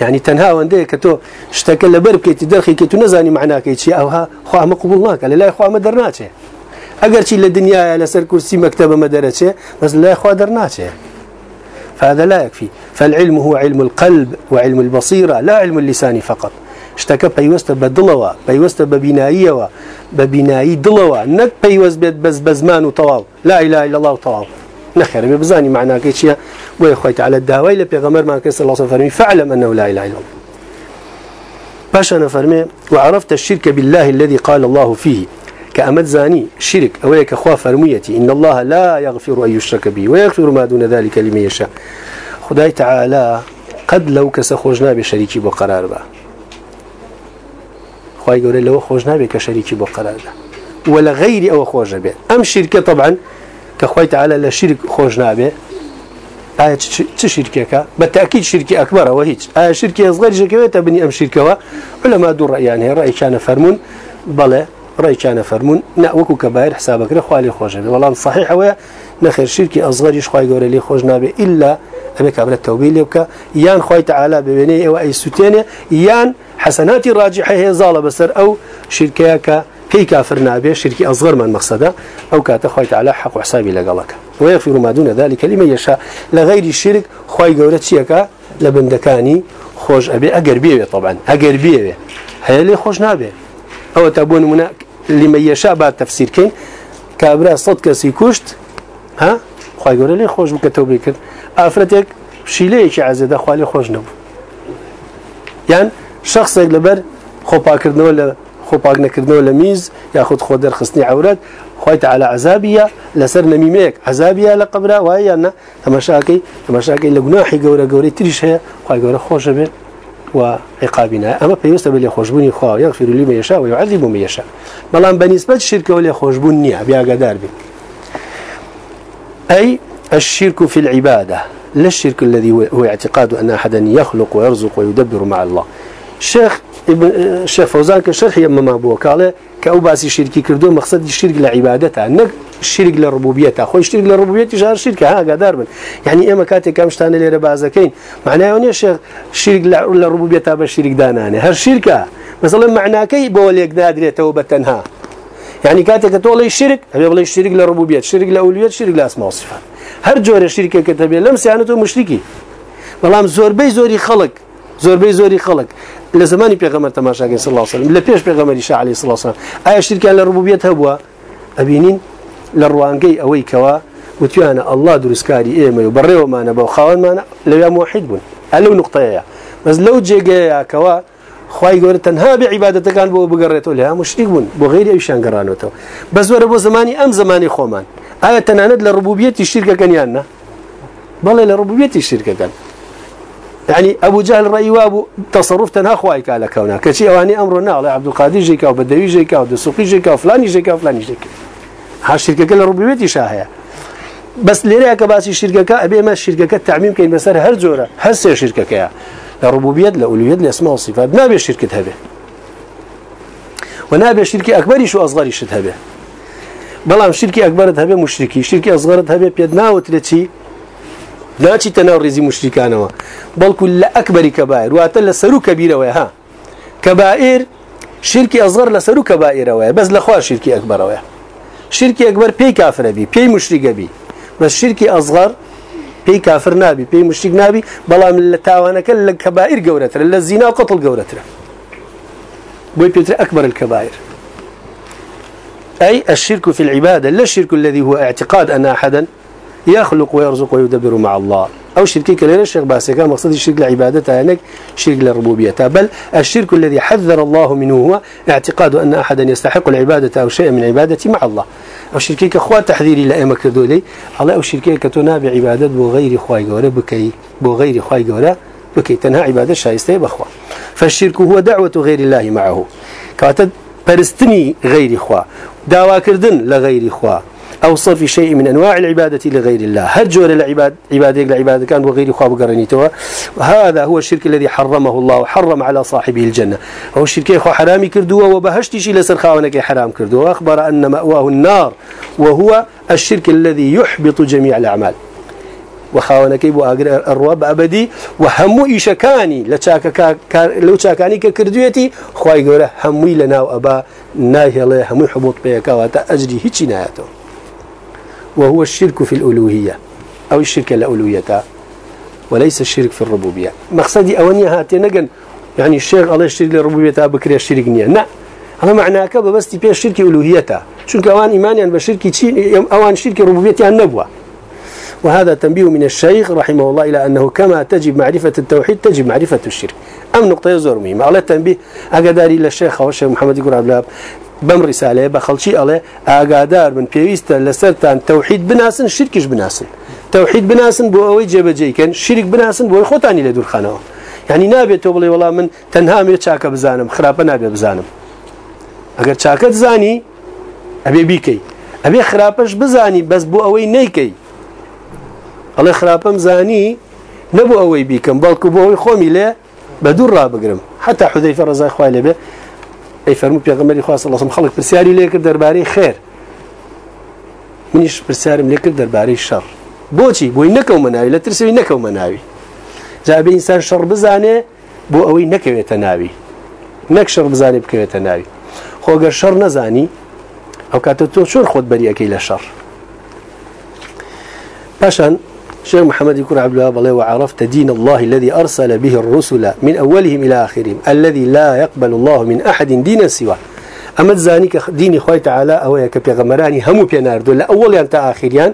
[SPEAKER 1] يعني تنها وندي كتو اشتكى لبرب كي تدرخي كي تنزاني معناه كي شيء أوها خوا ما قبولناك لا خوا ما درناته أجر شيء للدنيا على سر كرسي مكتبة ما درته بس لا خوا درناته فهذا لا يكفي. فالعلم هو علم القلب وعلم البصيرة لا علم اللسان فقط. اشتكى بيوست بدلوا بيوست ببنائية ببنائي دلوا. نك بيوست بس بزمان وطوال لا إله إلا الله وطوال نخير. بزاني معناه كيشيا ويخويت على الدعوة إلى بيغمر ما كيس الله صلى فاعلم أنه لا إله إلا الله. باش أنا فرمي وعرفت الشرك بالله الذي قال الله فيه. كأمد زاني شرك أويك أخوة فرميتي إن الله لا يغفر أن يشرك به ويغفر ما دون ذلك لمن يشاء. خداي تعالى قد لو كسخوجنا بشريكي بقرار با. خواهي قولي لو خوجنا بكشريكي بقرار با. ولا غير أو خوجنا به أم شركة طبعا كخوي تعالى لا شرك خوش نابه آية شركك بالتأكيد شركة أكبر وهيج آية شركة أصغر شركة تبني أم شركة علماء دور رأيان رأي كان فرمون بلا رأي كان فرمون نأوكو كبائر حسابك لخوالي خوش نابه والله صحيح هو نخير شركة أصغر يشخوي يقول لي خوش نابه إلا أبيك قبل التوبيل يبكى يان خوي تعالى ببنيه وأي ستين يان حسنات راجحة هي ظالة بسر أو شركة كي كافر نابي شركي أصغر من مقصده أو كاتخويت على حق وحسابي لقلك ويغفر ما دون ذلك لمن يشاء لغير الشرك خوي قولت شيكا لبندكاني خوش أبي أقر بيه طبعا أقر بيه هيا لي خوش نابي أو تابون منا لمن يشاء بعد تفسير كين كابرا صدق سيكوشت ها؟ خوي قول لي خوش بكتوبي كد أفرتك شيليك عزيزة خوالي خوش نبو يعني شخص لبر خو باكرنو ولا خۆ پاک نەکردنەوە لە میز یاخود خۆ دەرخستنی خۆیت على عذابیە لەسەر نەمیمەیەک عذابیە لە قبرا وایە نە؟ تەمەشاکەی تەمەشاکەی لە گوناحی گەورە گەورەی تریش هەیە خی گەورە خۆشە بێت وعقابنا أما بيوسط بلي خوشبوني خواه يغفر لي ما يشاء ويعذب من يشاء بلان بالنسبة الشرك ولي خوشبون نيع بيا قدار بي أي الشرك في العبادة لا الشرك الذي هو اعتقاد أن أحدا يخلق ويرزق ويدبر مع الله. شێخ فەوزان کە شەرحی ئەمەما بووە کاڵێ کە ئەو باسی شیرکی کردو مەقصدی شیرک لە عیباەتە نەک شیرک لە ڕبوبیەتە. خۆی شتێک لە ڕبوبەتی ژار شیرکە هاگادار بن. یعنی ئێمە کاتێک کام شتانە لێرە بازەکەین. معناەوە نیە شێخ شیرک لە ڕبوبێتە بە شیرکدانانێ هەر شیرکە. مەسەڵە معناکەی بۆ لێک نادرێتەوە بە تەنها. یعنی کاتێک کە تۆڵی شیرک ئەێ بڵی شیرک لە ڕبوبێت شیرک لە ئەولوێت شیرک لە ئاسماسیفان هەر جۆرە شیرکەکە دەبێت لەم سیانەت و مشتێکی بەڵام زۆربەی زۆری خەڵک زۆربەی زۆری خەڵک. لزماني پیغمبر تماشا صلى الله عليه وسلم لبيش پیغمبر شاء عليه الصلاه والسلام اي شرك للربوبيه هبوا ابينين للروانقي اوي كوا وتيانا الله درسكاري إيه ما يبرئ ما أنا بخوان ما لو موحد بن ألو نقطه يا بس لو جيجا كوا خوای گور تنها به کان بو بگرته له مشرک بون بو غیر ایشان بس ور بو زماني ام زماني خومان آية تناند لربوبية الشركة كان يانا بل لربوبية الشركة كان يعني أبو جهل رأي وأبو تصرف تنها خوايك على كونه كشيء أواني أمر ناقل عبد القادر جيكا وبدوي جيكا ودسوقي جيكا وفلاني جيكا وفلاني جيكا. هالشركة كلها ربوبيتي شاهية بس ليريا كباسي شركة أبي ما الشركة التعميم كين بسر هر جورة هسه شركة كيا لربوبية لأولوية لأسماء والصفات ما بي شركة هبه. ونابي شركة أكبر شو أصغر شد هبه. بلام شركة أكبر هبه مشركي شركة أصغر هبه شيء تناول رزي مشركانه بل كل أكبر كبائر. واتل سرو كبيرة وها كبائر شركة أصغر كبائر وها بس لخوا شركة أكبر وها شركة أكبر بي كافر بي بي مشرك بي. بس شركة أصغر بي كافر نابي بي مشرك نابي. بلا من التاوانك الكبائر قورتر. الزنا وقتل قورتر. بوي بيتر أكبر الكبائر. أي الشرك في العبادة لا الشرك الذي هو اعتقاد أن أحدا. يخلق ويرزق ويدبر مع الله. أو شركي كلنا الشيخ باسي كان مقصد الشرك العبادة هناك شرك للربوبية. بل الشرك الذي حذر الله منه هو اعتقاد أن أحدا يستحق العبادة أو شيء من عبادة مع الله. أو شركي كخوات تحذيري لأيما كردولي الله أو شركي كتنا بعبادة بغير خواي قورة بكي بغير خواي قورة بكي تنهى عبادة شايسته بخوا. فالشرك هو دعوة غير الله معه. كاتد برستني غير خوا. دعوة كردن لغير خوا. أو صرف شيء من أنواع العبادة لغير الله. هجور العباد عبادة العبادة كان وغير خواب قرنيتوا وهذا هو الشرك الذي حرمه الله وحرم على صاحبه الجنة. هو الشرك يخو حرامي كردوا وبهشتي شيء لسر خاونك حرام كردوا وأخبر أن مأواه النار وهو الشرك الذي يحبط جميع الأعمال. وخاونك بو اگر الرواب أبدي وهمو ايشكاني لچاك لو چاكاني كردويتي خوي غوره همي لنا وابا ناهله همو حبوط بيكا واتا أجري هيچ نايته وهو الشرك في الألوهية. أو الشرك الألوهية وليس الشرك في الربوبية. مقصدي أونيا هاتي نقن يعني الشيخ الله الشرك للربوبية بكري الشرك نية. نا هذا معناه كذا بس تبي الشرك ألوهيته شو كأوان إيمانيا بشرك أوان شرك ربوبية النبوة وهذا تنبيه من الشيخ رحمه الله إلى أنه كما تجب معرفة التوحيد تجب معرفة الشرك. ئەم نقطەیە زۆر میمە ئەڵێ تەنبی ئەگەداری لە شێخەوە شێ محەممەدی گورابلاب بەم ریسالەیە بە خەڵکی ئەڵێ ئاگادار بن پێویستە لەسەرتان تەوحید بناسن شرکیش بناسن. تەوحید بناسن بۆ ئەوەی جێبەجێکەن شیرک بناسن بۆی خۆتانی لە دوورخانەوە. یعنی نابێتەوە بڵێ وەڵام من تەنها مێ چاکە بزانم خراپە نابێ بزانم. ئەگەر چاکەت زانی ئەبێ بیکەی. ئەبێ خراپەش بزانی بەس بۆ ئەوەی نیکەی ئەڵێ خراپەم زانی نەبوو ئەوەی بیکەم بەڵکو بۆ ئەوی خۆمی لێ بە دوور ڕابگرم. حتا حودەیفە ڕزای خوای لەبێ ئەی فەرمو پێغمەری خواست لەسم خەڵک پرسیاری لێ کرد دەربارەی خێر. منیش پرسیارم لێ کرد دەربارەی شەڕ. بۆچی؟ بۆی نەکەو مناوی لە ترسەوەی نەکەو مناوی جابێ ئینسان شەڕ بزانێ بۆ ئەوەی نەکەوێتە ناوی. نەک شەڕ بزانێ بکەوێتە ناوی. خۆگە شەڕ نەزانی ئەو کاتە تۆ چۆن خۆت بەریەکەی لە شەڕ؟ پاشان شيخ محمد يكون عبد الله بالله وعرفت دين الله الذي أرسل به الرسل من أولهم إلى آخرهم الذي لا يقبل الله من أحد دينا سواه. أما ذلك دين خوي تعالى أو يكبيغمراني همو بيناردو لأول أنت آخريان.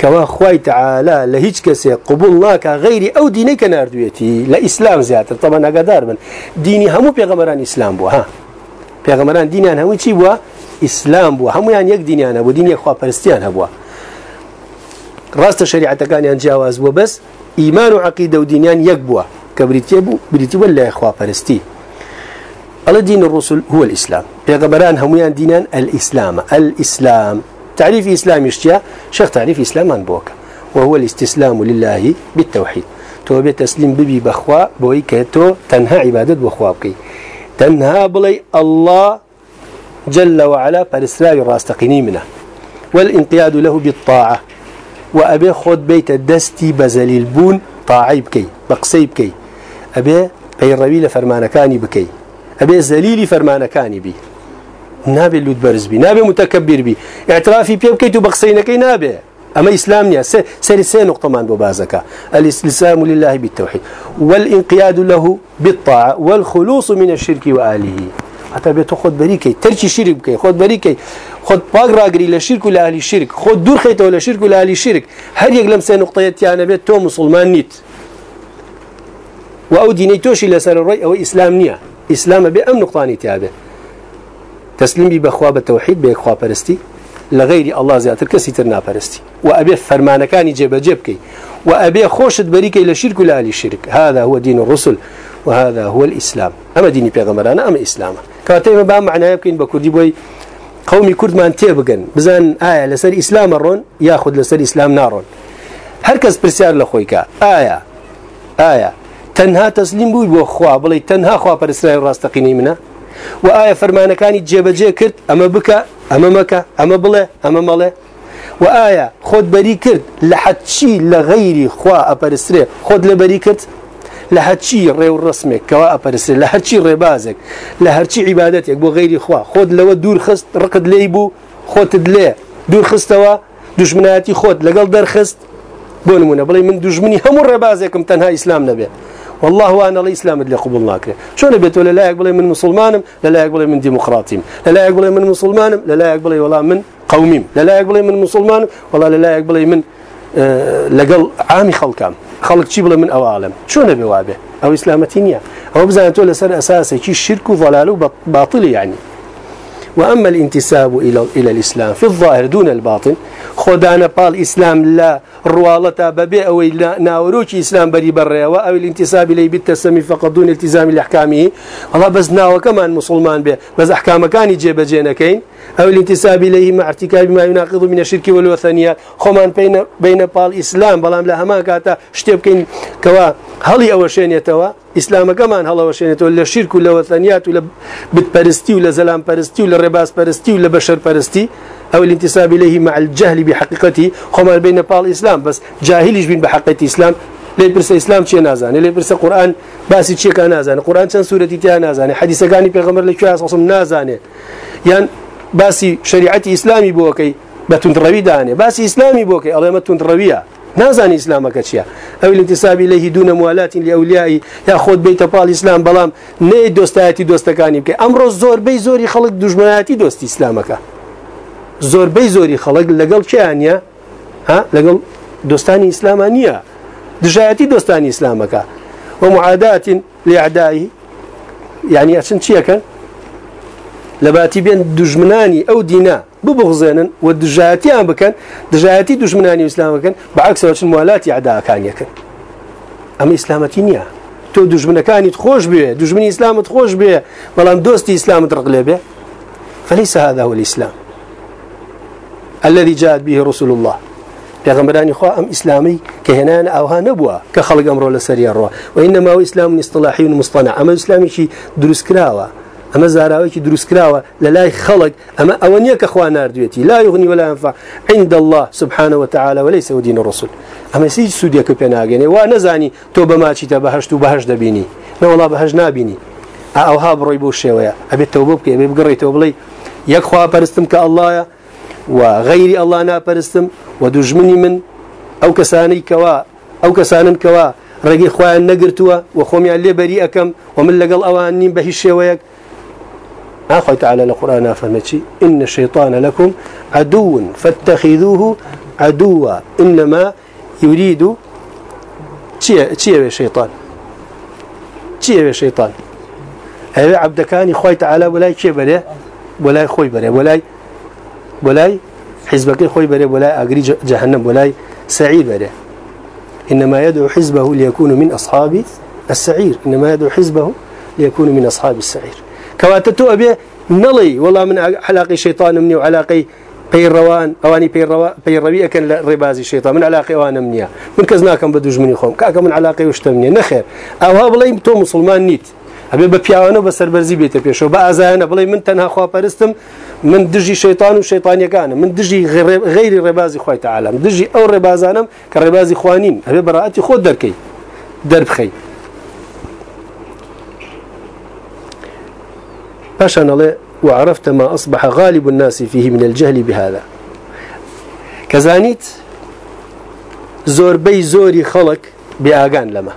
[SPEAKER 1] كوا خوي تعالى لهيج كسي قبول الله كغير أو ديني كناردويتي لإسلام زيادة طبعا أقدار من. ديني همو بيغمران إسلام بوا ها. بيغمران ديني چي بوا؟ إسلام بوا. همو يعني يك ديني أنا بوا ديني أخوة برستيان هبوا. راست شريعة كان ينجاوز وبس. إيمان وعقيدة ودينيان يكبوا كبريتي بو بريتي ولا إخوة فرستي الله دين الرسل هو الإسلام. بيغبران هميان دينان الإسلام. الإسلام. تعريف إسلام يشتيا؟ شيخ تعريف إسلام عن بوك. وهو الاستسلام لله بالتوحيد. تو تسليم ببي بخوا بوي كتو تنهى عبادة بخوا بكي تنهى بلي الله جل وعلا فالإسلام الراستقيني منه. والانقياد له بالطاعة. وأبي خود بيت الدستي بزليل بون طاعي بكي بقسي بكي أبي بيروي لفرمانكاني بكي. أبي زليلي فرمانكاني بي. نابي برز بي نابي متكبر بي. اعترافي بي بكي تبقسينكي نابي. أما إسلامني سري سي نقطة من ببازك الإسلام لله بالتوحيد. والإنقياد له بالطاعة والخلوص من الشرك وآله. حتى بيت خود بريكي تركي شرك بكي خود بريكي خود باق راقري لشرك ولا أهل الشرك خود دور خيته ولا شرك ولا أهل الشرك هل يقلم سي نقطة يتيانا بيت تو مسلمان نيت وأو ديني توشي لسر الرأي أو إسلام نية إسلام بأم نقطاني تيابه تسليم بي بخواب التوحيد بيك خواب برستي لغير الله كسي ترنا برستي وأبي فرمانا كان جيب جيبكي وأبي خوشت بريكي لشرك ولا أهل الشرك هذا هو دين الرسل. وهذا هو الإسلام. أما ديني بيغمرانا أما إسلام. كاتيما بقى معناه يمكن بكردي بوي قومي كرد ما بقن. بزان آية لسر إسلام الرون ياخذ لسر إسلام نارون. هركز برسيار لخويكا آية آية تنها تسليم بوي بو خوا بلي تنها خوا برسرائيل راستقيني منه؟ وآية فرمانا كاني جيبجي كرد أما بكا أما مكا أما بلا أما ملا وآية خود بري كرد لحد شي لغيري خوا أبرسري خود لبري كرد لە هەرچی ڕێ و ڕسمێک کەوا ئەپەرسێ لە هەرچی ڕێبازێک لە هەرچی عیباەتێک بۆ غیری خوا. خۆت لەوە دوور خست ڕقت لێی بوو خۆتت لێ دوور خستەوە دژمنایەتی خۆت لەگەڵ دەرخست بۆ نمونە بڵێ من دژمنی هەموو ڕێبازێکم تەنها ئیسلام نەبێ والله وأنا الله اسلام اللي قبول ناكره شلون بيت ولا لا يقبل من مسلمانم لا لا يقبل من ديمقراطيم لا لا يقبل من مسلمانم لا لا يقبل ولا من قوميم لا لا يقبل من مسلمانم ولا لا لا يقبل من آه لقل عامي خلقام. خلق چی بڵێ من ئەو عالم؟ چۆنە بێ وابێ؟ ئەو ئیسلامەتی نییە. ئەو بزانێت تۆ شرک و ضلال و باطل يعني وأما الانتساب إلى إلى الإسلام في الظاهر دون الباطن قال إسلام لا روالتا ببيع أو ناوروش إسلام بري بريا أو الانتساب إليه بالتسمي فقط دون التزام لأحكامه والله بس ناو كمان مسلمان أحكام كان يجيب جينكين أو الانتساب إليه مع ارتكاب ما يناقض من الشرك والوثنيات خمان بين بين بال إسلام بلام لها ما كاتا شتيبكين كوا هلي أول شيء يتوا إسلام كمان هلا أول شيء يتوا ولا شرك ولا وثنيات ولا زلام برستي ولا رباس برستي ولا بشر برستي أو الانتساب إليه مع الجهل بحقيقته. خمان بين بال إسلام بس جاهلش بين بحقيقة إسلام. لێ پرسە ئیسلام چێ نازانێت لێ پرسە قورآن باسی چیەکە نازانێت قورآن چەند سوورەتی تیا نازانێت حەدیسەکانی پێغەمبەر لە کوێ سەسم نازانێت یان باسی شریعەتی ئیسلامی بۆکەی بە تونندڕەوی دانێ باسی ئیسلامی بۆکەی ئەڵێمە تونندڕەویە نازانی ئیسلامەکە چییە ئەو الانتسابی لە هیدونە موالاتین لە ئەولیایی یا خۆت بیتە پاڵ ئیسلام بەڵام نێ دۆستایەتی دۆستەکانی بکە ئەمڕۆ زۆربەی زۆری خەڵک دژمنایەتی دۆستی ئیسلامەکە زۆربەی زۆری خەڵک لەگەڵ چیانە؟ لەگەڵ دۆستانی ئیسلامە نییە. دژایەتی دۆستانی ئیسلامەکە. وە معاداتین لعدایی یعنی ئەچن چیەکە؟ لەباتی بێن دژمنانی ئەو دینا ببغزێنن و دژایەتیان بکەن دژایەتی دژمنانی ئیسلامەکەن بەعکسەوەچن موالاتی عداکانیەکەن ئەمە ئیسلامەتی نییە. تۆ دژمنەکانیت خۆش بێ دژمنی ئیسلامت خۆش بێ بەڵام دۆستی ئیسلامت ڕق لێ بێ. فەلیسە هذا هو الإسلام. الذي جاءت به رسول الله. پیغمبرانی خوا ام اسلامی که هنان اوها نبوه که خلق امرو لسری الروا وانما هو اسلام اصطلاحي مصطنع. اما اسلامي شي دروس كراوه اما زاراوي دروس كراوه للاي خلق. اما اونيه كاخوان اردويتي لا يغني ولا ينفع عند الله سبحانه وتعالى وليس ودين الرسول. اما سيج سوديا كبناغني وأنا زاني تو بما تشي تبهشت وبهش دبيني لا والله بهش نابيني أو ها بروي بو شوية ابي التوبه بك ابي بقري توبلي يكخوا برستم كالله وغير الله ناپەرستم و دوژمنی من ئەو کەسانەی کەوا ئەو کەسانن کەوا ڕێگەی خۆیان نەگرتووە و خۆمیان لێ بەری ئەەکەم و من لەگەڵ ئەوان نیم بە هیچ شێوەیەک ناخۆی تعالى القرآن فهمتي إن الشيطان لكم عدو فاتخذوه عدوا. إنما يريد تشيه الشيطان تشيه الشيطان هذا عبد كان خوي تعالى ولا بله ولا خوي بله ولا ولاي حزبك خوي بري ولا أجري جهنم ولاي سعير بري إنما يدعو حزبه ليكون من أصحاب السعير. إنما يدعو حزبه ليكون من أصحاب السعير. كواتتو أبي نلي. والله من علاقي شيطان مني وعلاقي بيروان. أواني بيروا بيروي كان ربازي الشيطان من علاقه وأنا منيا. من كزناكم بدوج مني خوم. كأكا من علاقه وشتمني نخير. أو ها بلاي تو مسلمان نيت ابي بپیاوانه بسربرزي بيته بيشو بعزانه بلاي من تنها خوا پرستم من دژی شەیطان و شەیطانیەکانە من دژی غیری ڕێبازی خۆی تعالم دژی ئەو ڕێبازانم کە ڕێبازی خوانین ئەبێ بەڕاەتی خۆ دەرکەی دەربخەی. باشان الله وعرفت ما أصبح غالب الناس فيه من الجهل بهذا. كزانيت زور بي زوري خلق بآقان لما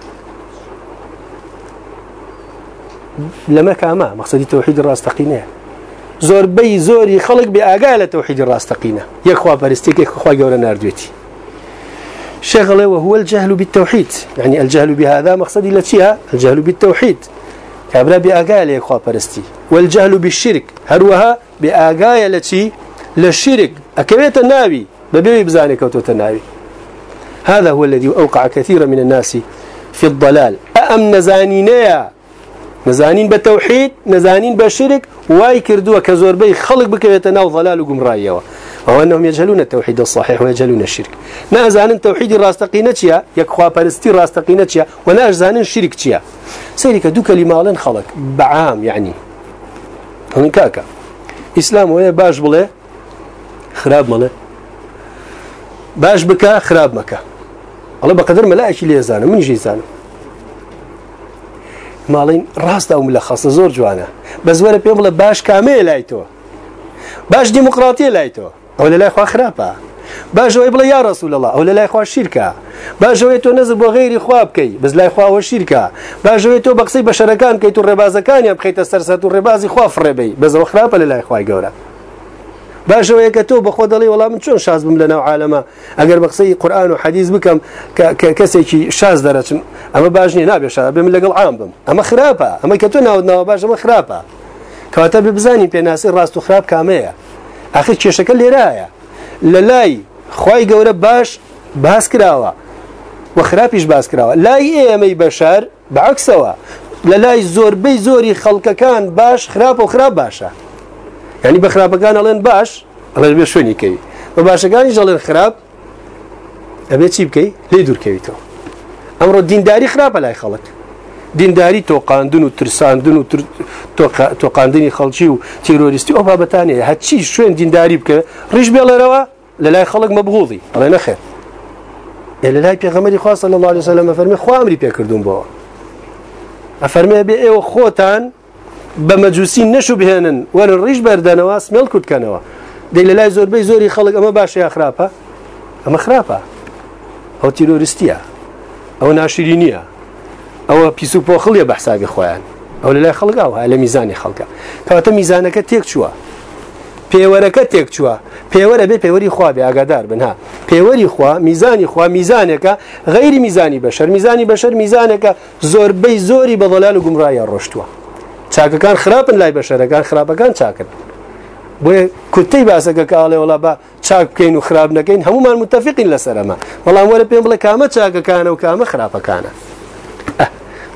[SPEAKER 1] لما كاما مقصدي توحيد الراس تقينيه زۆربەی زۆری خەڵک بێ ئاگا لە تەوحیدی ڕاستەقینە یەکخوا پەرستێکێک خخوای گەورە نردوێتی شغلة وهو الجهل بالتوحيد. يعني الجهل بهذا مقصدي لتشيها الجهل بالتوحيد. كابلا بأقايا لإخوة برستي والجهل بالشرك. هروها بأقايا لتي للشرك. أكبيت النابي. ببيبي بزانك وتوت النابي. هذا هو الذي أوقع كثير من الناس في الضلال. أأم نزانينيا نزانين بالتوحيد نزانين بالشرك واي كردوا كزوربي خلق بكيت ناو ضلال وقمرايا وهو أنهم يجهلون التوحيد الصحيح ويجهلون الشرك نازان التوحيد راستقينتيا يكخوا برستي راستقينتيا ونازان الشرك تيا سيرك دو كلمة خلق بعام يعني هون كاكا إسلام ويا باش بله خراب مله باش بكا خراب مكا الله بقدر ملائكة لي زانه من يجي زانه ماڵین ڕاستە و لە خەسە زۆر جوانە. بە زوەرە پێم بڵە باش کامەیە لای تۆ. باش دیموکراتیە لای تۆ. ئەو لە لای خوا خراپە. باشەوەی بڵێ یا ڕسوول الله ئەو لە لای خوا شیرکە. باشەوەی تۆ نەزر بۆ غێری خوا بکەی بز لای خواوە شیرکە. باشەوەی تۆ بە قسەی بەشەرەکان کەیت و ڕێبازەکانیان بخیتە سەرسەت و ڕێبازی خوا فڕێبەی. بەزەوە خراپە لە لای خوای گەورە. باشەوەیە کە تۆ بەخۆ دەڵی وەڵام من چۆن شاز بم لە ناو عالەمە ئەگەر بە قسەی قورآن و حەدیث بکەم کەسێکی شاز دەرەچم. ئەمە باش نیە نابێ شا بێم لەگەڵ عام بم. ئەمە خراپە. ئەمە کە تۆ ناودناوە باش ئەمە خراپە. کەواتە بێ بزانین پێناسی ڕاست و خراپ کامەیە. ئاخر کێشەکە لێرایە. لە لای خی گەورە باش باس کراوە. و خراپیش باس کراوە. لای ئێمەی بەشار بەعکسەوە. لە لای زۆربەی زۆری خەڵکەکان باش خراپ و خراپ باشە. یەعنی بە خراپەکان ئەڵێن باش ئەڵێ بێ شوێنی کەوی بە باشەکانی ژەڵێن خراپ ئەبێ چی بکەی لێ دوورکەویتەوە ئەمڕۆ دینداری خراپە لای خەڵک دینداری تۆقاندن و ترساندن و تۆقاندنی خەڵکی و تیرۆریستی ئەو بابەتانەیە هەچی شوێن دینداری بکە ڕیش بێڵێرەوە لە لای خەڵک مەبغوڵی ئەڵێ نەخێر لە لای پێغەمەری خواستە لە الله سلم فەرمی خوامری پێکردون بەوە ئەفەرمێ بێ ئێوە خۆتان بە مەجووسی نەشو بهێنن وەرن ڕیش بەردەنەوە سمێڵ کوردکەنەوە دەی لە لای زۆربەی زۆری خەڵک ئەمە باشەیە خراپە؟ ئەمە خراپە. ئەو تیرۆریستیە. ئەو ناشری نییە. ئەوە پیس و پۆخڵیە بەحسابی خۆیان. ئەو لە لای خەڵگاوە لە میزانی خەڵکە. کەواتە میزانەکە تێک چووە. پێوەرەکە تێک چووە. پێوەرە بێ پێوەری خوا بێ ئاگادار بنها پێوەری خوا میزانی خوا میزانێکە غیری میزانی بەشەر. میزانی بەشەر میزانێکە زۆربەی زۆری بەڵال و گومڕایە ڕۆشتووە. چاکەکان خراپن لای بەشەرەکان خراپەکان چاکن. بۆیە کوتەی باسەکە کاڵێ وڵا بە چاک بکەین و خراپ نەکەین هەمومان متتەفقین لەسەرەمە بەڵام وەرە پێم بڵێ کامە چاکەکانە و کامە خراپەکانە.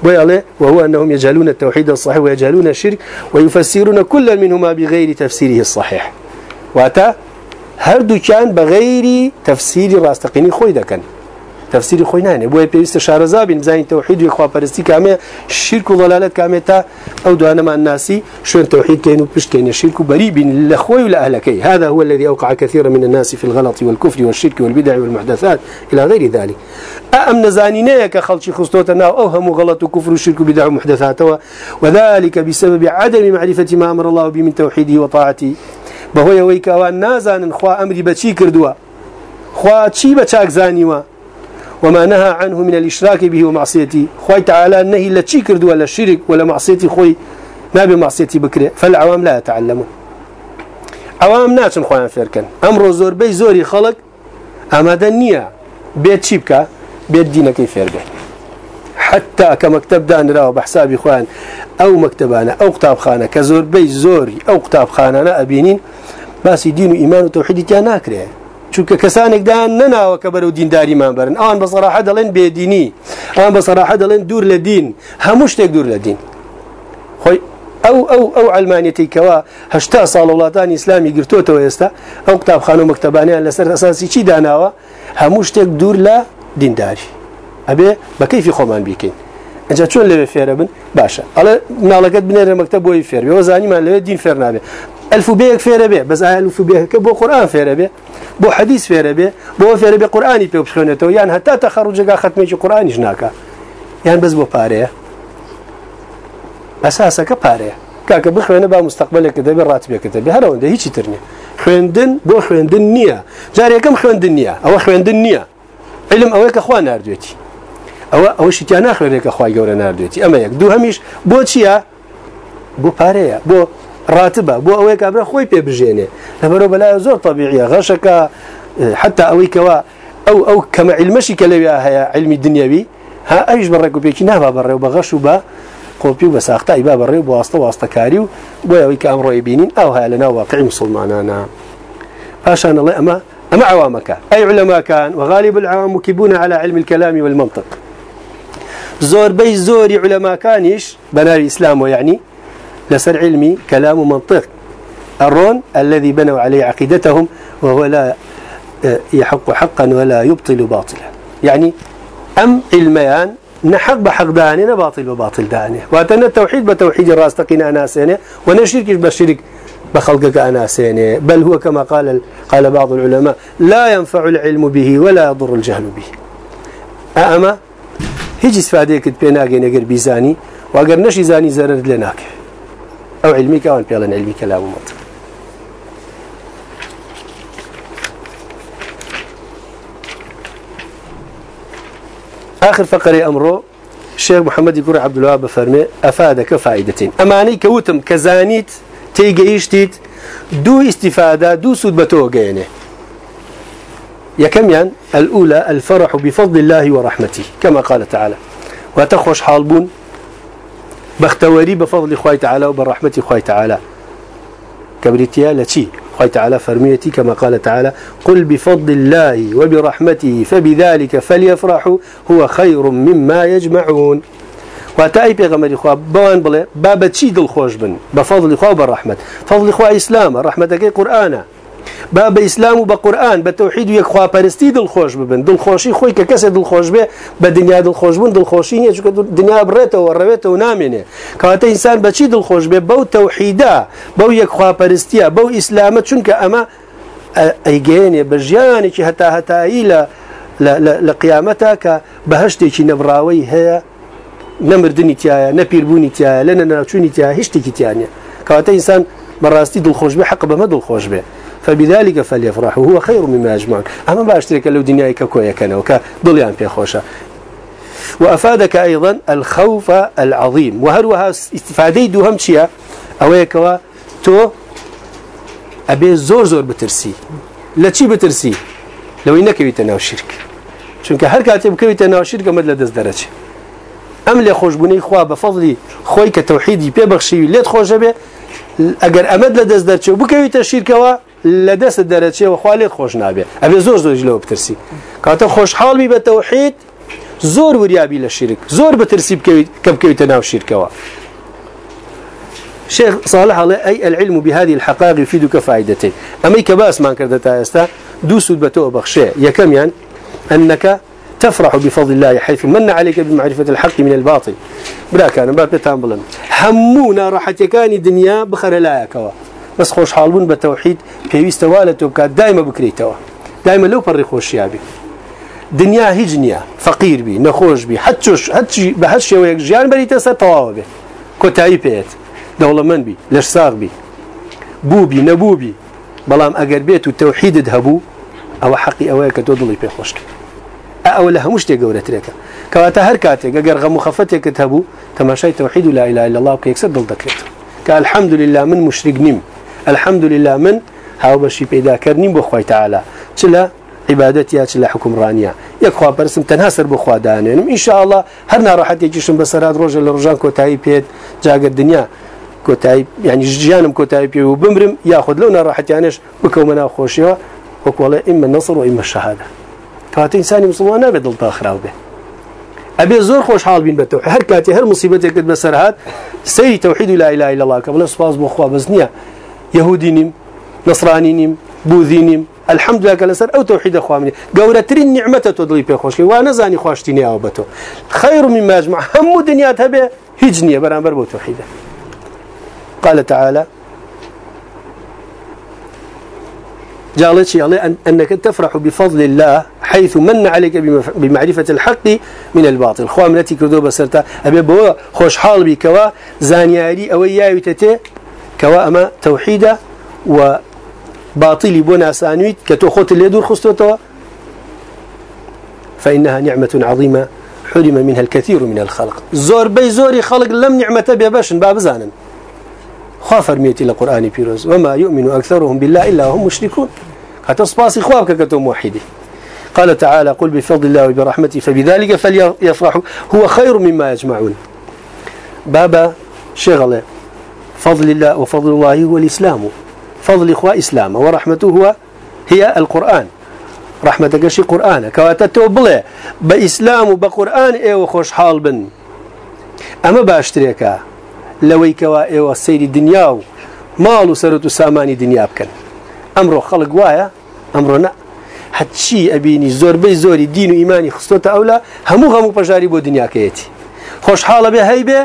[SPEAKER 1] ويالله وهو أنهم يجهلون التوحيد الصحيح ويجهلون الشرك ويفسرون كل منهما بغير تفسيره الصحيح. واتا هردو كان بغير تفسير راستقيني خوي دكن تفسير خوينانه بو بيست شارزا بن زين توحيد و خواپرستی کامه شرك و ضلالت کامه تا أو دوانا مع الناس شلون توحيد كاين وبش كاين الشرك بريء بين الاخوي والاهلكي هذا هو الذي أوقع كثير من الناس في الغلط والكفر والشرك والبدع والمحدثات إلى غير ذلك. أم نزانينه كخلشي خصوتنا أو هم غلط وكفر وشرك وبدع ومحدثات وذلك بسبب عدم معرفة ما أمر الله به من توحيده وطاعته. بهو يويك وان نازان خوا امري بچي كردوا خوا چی بچاک زانیوه وما نهى عنه من الإشراك به ومعصيته خوي تعالى النهي لا تشكر ولا الشرك ولا معصيتي خوي. ما بمعصيتي بكرة فالعوام لا يتعلمون. عوام ناچن خۆیان زۆربەی زۆری خەڵک ئامادە نییە بێت چی بکە بێت دینەکەی فێر بێت حتا کە مەکتب دانراوە بە حسابی خۆیان ئەو مەکتبانە ئەو قوتابخانە کە زۆربەی زۆری ئەو قوتابخانانە ئەبینین باسی دین و ئیمان و تەوحیدیان ناکرێت چونکە کەسانێکدان نەناوە کە بەرەو دینداریمان بەرن. ئەوان بە سەراحە دەڵێن بێدینی ئەوان بە سەراحە دەڵێن دوور لە دین. هەموو شتێک دوور لە دین. خۆی ئەو ئەو ئەو ئەلمانەتی کەوا هەشتا ساڵ وڵاتانی ئیسلامی گرتوتەوە ئێستا ئەو قوتابخانە و مەکتەبانەیان لەسەر ئەساسی چی داناوە؟ هەموو شتێک دوور لە دینداری. ئەبێ بە کەیفی خۆمان بیکەین. ئەجا چۆن لەوێ فێرە بن؟ باشە. ئەڵێ مناڵەکەت بنێرە مەکتە بۆی فێر بێ. زانیمان لەوێ دین فێر نابێ. بەز ئەلفوبەیەەکە بۆ قورئان فێرە بێ بۆ حەدیث فێرە بێ بۆ فێرە بێ قورئانی پێ بخێنێتەوە یان هەتا تا خەڕوجگا ختمێکی قورئانیش ناکە یان بەس بۆ پارەیە ئەساسەکە پارەیە کاکە بخوێنە با مستقبلێکە دەبێ ڕاتبێکەکە بێ هەرەوەندە هیچی ترنیە خوێندن بۆ خوێندن نییە جارێکم خوێندن نییە ئەوە خوێندن نییە علم ئەوەیە کە خوا نردوێتی ئەوە ئەوە شتیان ناخوێنێکە خخوای گەورە نردوێتی ئەمە یەک دوو هەمیش بۆ چییە بۆ پارەیە کابرا خۆی پێ بژێنێ لەبەرەوە بەلای زۆر طبیعە غەشەکە حتا ئەوەی کەوا ئەو ئەو کەمە علمەشی کە لەوێ هەیە علمی دنیاوی ها ئەوش بە ڕێکوپێکی ناوا بەڕێ بە غەش و بە قۆپی و بە ساختای با بەڕێ بۆ واستە واستەکاری و بۆ ئەوەی کە ئەمڕۆی بینین ئەو هەیە لە ناو واقعی مسلمانانە. پاشان الله ئەمە أما عوامك أي علماء كان وغالب العوام مكبون على علم الكلام والمنطق. زور بي زوري علماء كانش بناء الإسلام ويعني لسر علمي كلام ومنطق الرون الذي بنوا عليه عقيدتهم وهو لا آه، يحق حقا ولا يبطل باطلا. يعني أم علميان نحق بحق داني باطل بباطل داني. وأتنا التوحيد بتوحيد الراس تقينا أناسينه ونشركش بشرك بخلقك أناسينه بل هو كما قال قال بعض العلماء لا ينفع العلم به ولا يضر الجهل به. أما هیچ استفادەیەکت پێ ناگەین ئەگەر بیزانی واگەر نەشی زانی زەرت ئەو علمی کەوان پێڵەن علمی کەلام ومەت آخر فقرة أمره الشيخ محمد يقول عبد الوهاب فرمي أفادك فائدتين. أماني كوتم كزانيت تيجيشتيت دو استفادة دو سود بتوغينه يكميان الأولى الفرح بفضل الله ورحمته كما قال تعالى. وتخوش حالبون بختوري بفضل خوي تعالى وبرحمة خوي تعالى. كبريتيا لتي خوي تعالى فرميتي كما قال تعالى قل بفضل الله وبرحمته فبذلك فليفرحوا هو خير مما يجمعون. وتأي بيغمر إخوة بوان بلي بابا تشي دل خوش بن؟ بفضل إخوة وبالرحمة فضل إخوة إسلام الرحمة كي قرآن. با بە ئیسلام و بە قورآن بە تەوحید و یەکخواپەرستی دڵخۆش ببن. دڵخۆشی خۆی کە کەسێک دڵخۆش بێ بە دنیا دڵخۆشبوون دڵخۆشی نییە چکە دنیا بڕێتەوە ڕەوێتە و نامێنێ. کەواتە ئینسان بەچی دڵخۆش بێ؟ بەو تەوحیدا بەو یەکخواپەرستیە بەو ئیسلامە چونکە ئەمە ئەیگەێنێ بە ژیانێکی هەتا هەتایی لە لە قیامەتە کە بەهشتێکی نەبراوەی هەیە نەمردنی تایە نەپیربوونی تایە لە نەناچوونی تایە هیچ شتێکی تیانە. کەواتە ئینسان بەڕاستی دڵخۆش بێ حەق بەمە دڵخۆش بێ. فبذلك فليفرحوا هو خير مما يجمعون. أما باشترك لو دنياي كويا كان وكا ضليان في خوشة. وأفادك أيضا الخوف العظيم. وهروها استفادة دوهم شيء أويكوا تو أبي زور زور بترسي. لا شي بترسي. لو إنك بيتناو الشرك چونك هر كاتب كويتناو الشرك مد لدز درجة أم لي خوش بني خوا بفضل خوي كتوحيدي بيبخشي ليت خوش به أجر أمد لدز درجة بكويت الشركة لدست درجه و خالد خوش نابه ابي زور زور جلو بترسي كاته خوشحال بي بتوحيد زور وريابي للشرك زور بترسي كبكوي تناو الشركة شيخ صالح عليه أي العلم بهذه الحقائق يفيدك فائدتين أما كباس ما كردتا استا دوسود بتو بخشي يكم يعني أنك تفرح بفضل الله حيث من عليك بمعرفة الحق من الباطل. بلا كان بات بتامبلن همونا راحتكاني دنيا بخر لا يكوا بس خوش حالبون بتوحيد پێویستە وا لە تۆ بکات. دایمە بکریتەوە. دایمە لەو پەڕی خۆشیابی. دنیا هیچ نییە. فەقیر بی نەخۆش بی. حچش هەچی بە هەر شێوەیەک ژیان بەریتە سەر تەواوە بێ. کۆتایی پێێت دەوڵەمەند بی لەش ساغ بی بووبی نەبووبی بەڵام ئەگەر بێت و تەوحیدت هەبوو ئەوە حەقی ئەوەیە کە تۆ دڵی پێ خۆشکە ئەوە لە هەموو شتێک گەورەترێکە. کەواتە هەر کاتێک ئەگەر غەم و خەفەتێکت هەبوو تەماشای تەوحید و لا إله إلا الله کە یەکسەر دڵ دەکرێت. کە الحمد لله من مشرک نیم. الحمد لله من هاو بشي پیدا کردنیم بو خوای تعالی. چلا عبادتي چلا حكم رانيا يك خوا برسم تنها سر بو خوا ان شاء الله هر ناراحت يجيشم بسرات روج لرجان كوتاي بيت جاگر دنيا كوتاي يعني جيانم كوتاي بي وبمرم ياخذ لو ناراحت يانش بكومنا خوشيا وكولا اما النصر واما الشهاده كات انسان مسلمان بدل تاخراو به ابي زور خوش حال بين بتوحيد هر كاتي هر مصيبتك بسرات سي توحيد لا اله الا الله قبل سباس يهودينيم نصرانينيم بوذينيم. الحمد لله كالسر أو توحيد اخوامني قورترين نعمته تدلي بخوشي وأنا زاني خوشتيني أو بتو خير مما يجمع هم دنيا تبع هجنيه برامبر بو توحيده قال تعالى جعلت أن أنك تفرح بفضل الله حيث من عليك بمعرفة الحق من الباطل. خوام التي كردو بسرتا أبي بو خوش حال بكوا زانياري أو ياوي كوا أما توحيده و باطلي بنا سانويت كتوخوت اللي دور خستوتوا فإنها نعمة عظيمة حرم منها الكثير من الخلق. زور بي زوري خلق لم نعمة بيباشن بابزانا خافر ميتي لقرآن بيروز. وما يؤمن أكثرهم بالله إلا هم مشركون. هتصباصي خوابك كتو موحدي. قال تعالى قل بفضل الله وبرحمته فبذلك فليفرحوا. هو خير مما يجمعون. بابا شغلة. فضل الله وفضل الله هو الإسلام. فضل إخوة إسلام. ورحمته هو هي القرآن. ڕحمەتەکەشی قورآانە کەواتە تۆ بڵێ بە ئیسلام و بە قورآن ئێوە خۆشحاڵ بن. ئەمە باشترێکە لەوەی کەوا ئێوە سەیری دنیا و ماڵ و سەرت و سامانی دنیا بکەن ئەمڕۆ خەڵک وایە ئەمڕۆ نە حچی ئەبینی زۆربەی زۆری دین و ئیمانی خستۆتە ئەولا هەموو هەموو پەژاری بۆ دنیاکەیەتی خۆشحاڵە بێ هەی بێ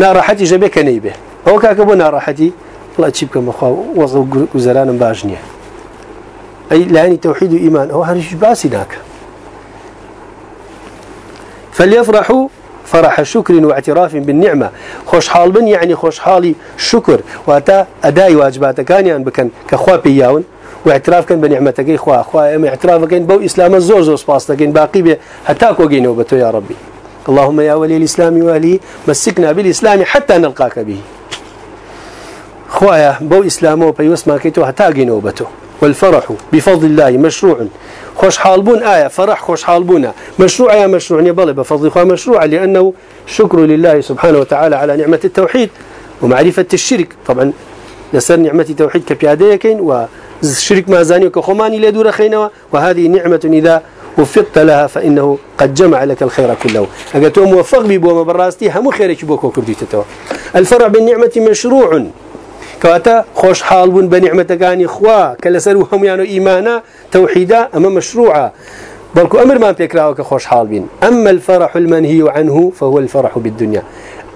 [SPEAKER 1] ناڕەحەتی ژەبێ کە نەی بێ ئەوە کاکە بۆ ناڕەحەتی وڵا چی بکەمەخوا وەزە و گوزەرانم باش نییە. ئەی لانی تەوحید و ئیمان ئەو هەریش باسی ناکە. فليفرحوا فرح شكر واعتراف بالنعمة. خوش حال بن يعني خوش حالي شكر واتا أداء واجبات كان يعني بكن كخوا بياون واعتراف كان بنعمتك خوا. خوا ام اعتراف كان بو اسلام الزور زور سباس كان باقي به حتى كو جينو بتو يا ربي اللهم يا ولي الإسلام وأهلي مسكنا بالإسلام حتى نلقاك به. خوايا بو اسلامه بيوس ما كيتو حتى جينو بتو والفرح بفضل الله مشروع. خوش حالبون آية فرح خوش حالبون مشروع يا مشروع يبالي بفضل خواه مشروع لأنه شكر لله سبحانه وتعالى على نعمة التوحيد ومعرفة الشرك. طبعا لسر نعمة التوحيد كبياديكين والشرك ما زاني وكخماني لدور خينوا وهذه نعمة إذا وفقت لها فإنه قد جمع لك الخير كله. أقلت موفق بي بوما براستي هم خيرك بوكو كرديتتوا الفرع بالنعمة مشروع. كواتا خوش حال بون بنعمتكاني خوا كلا وهم يعني إيمانا توحيدا أما مشروعا بلكو أمر ما بيكراوك خوش حال بين. أما الفرح المنهي عنه فهو الفرح بالدنيا.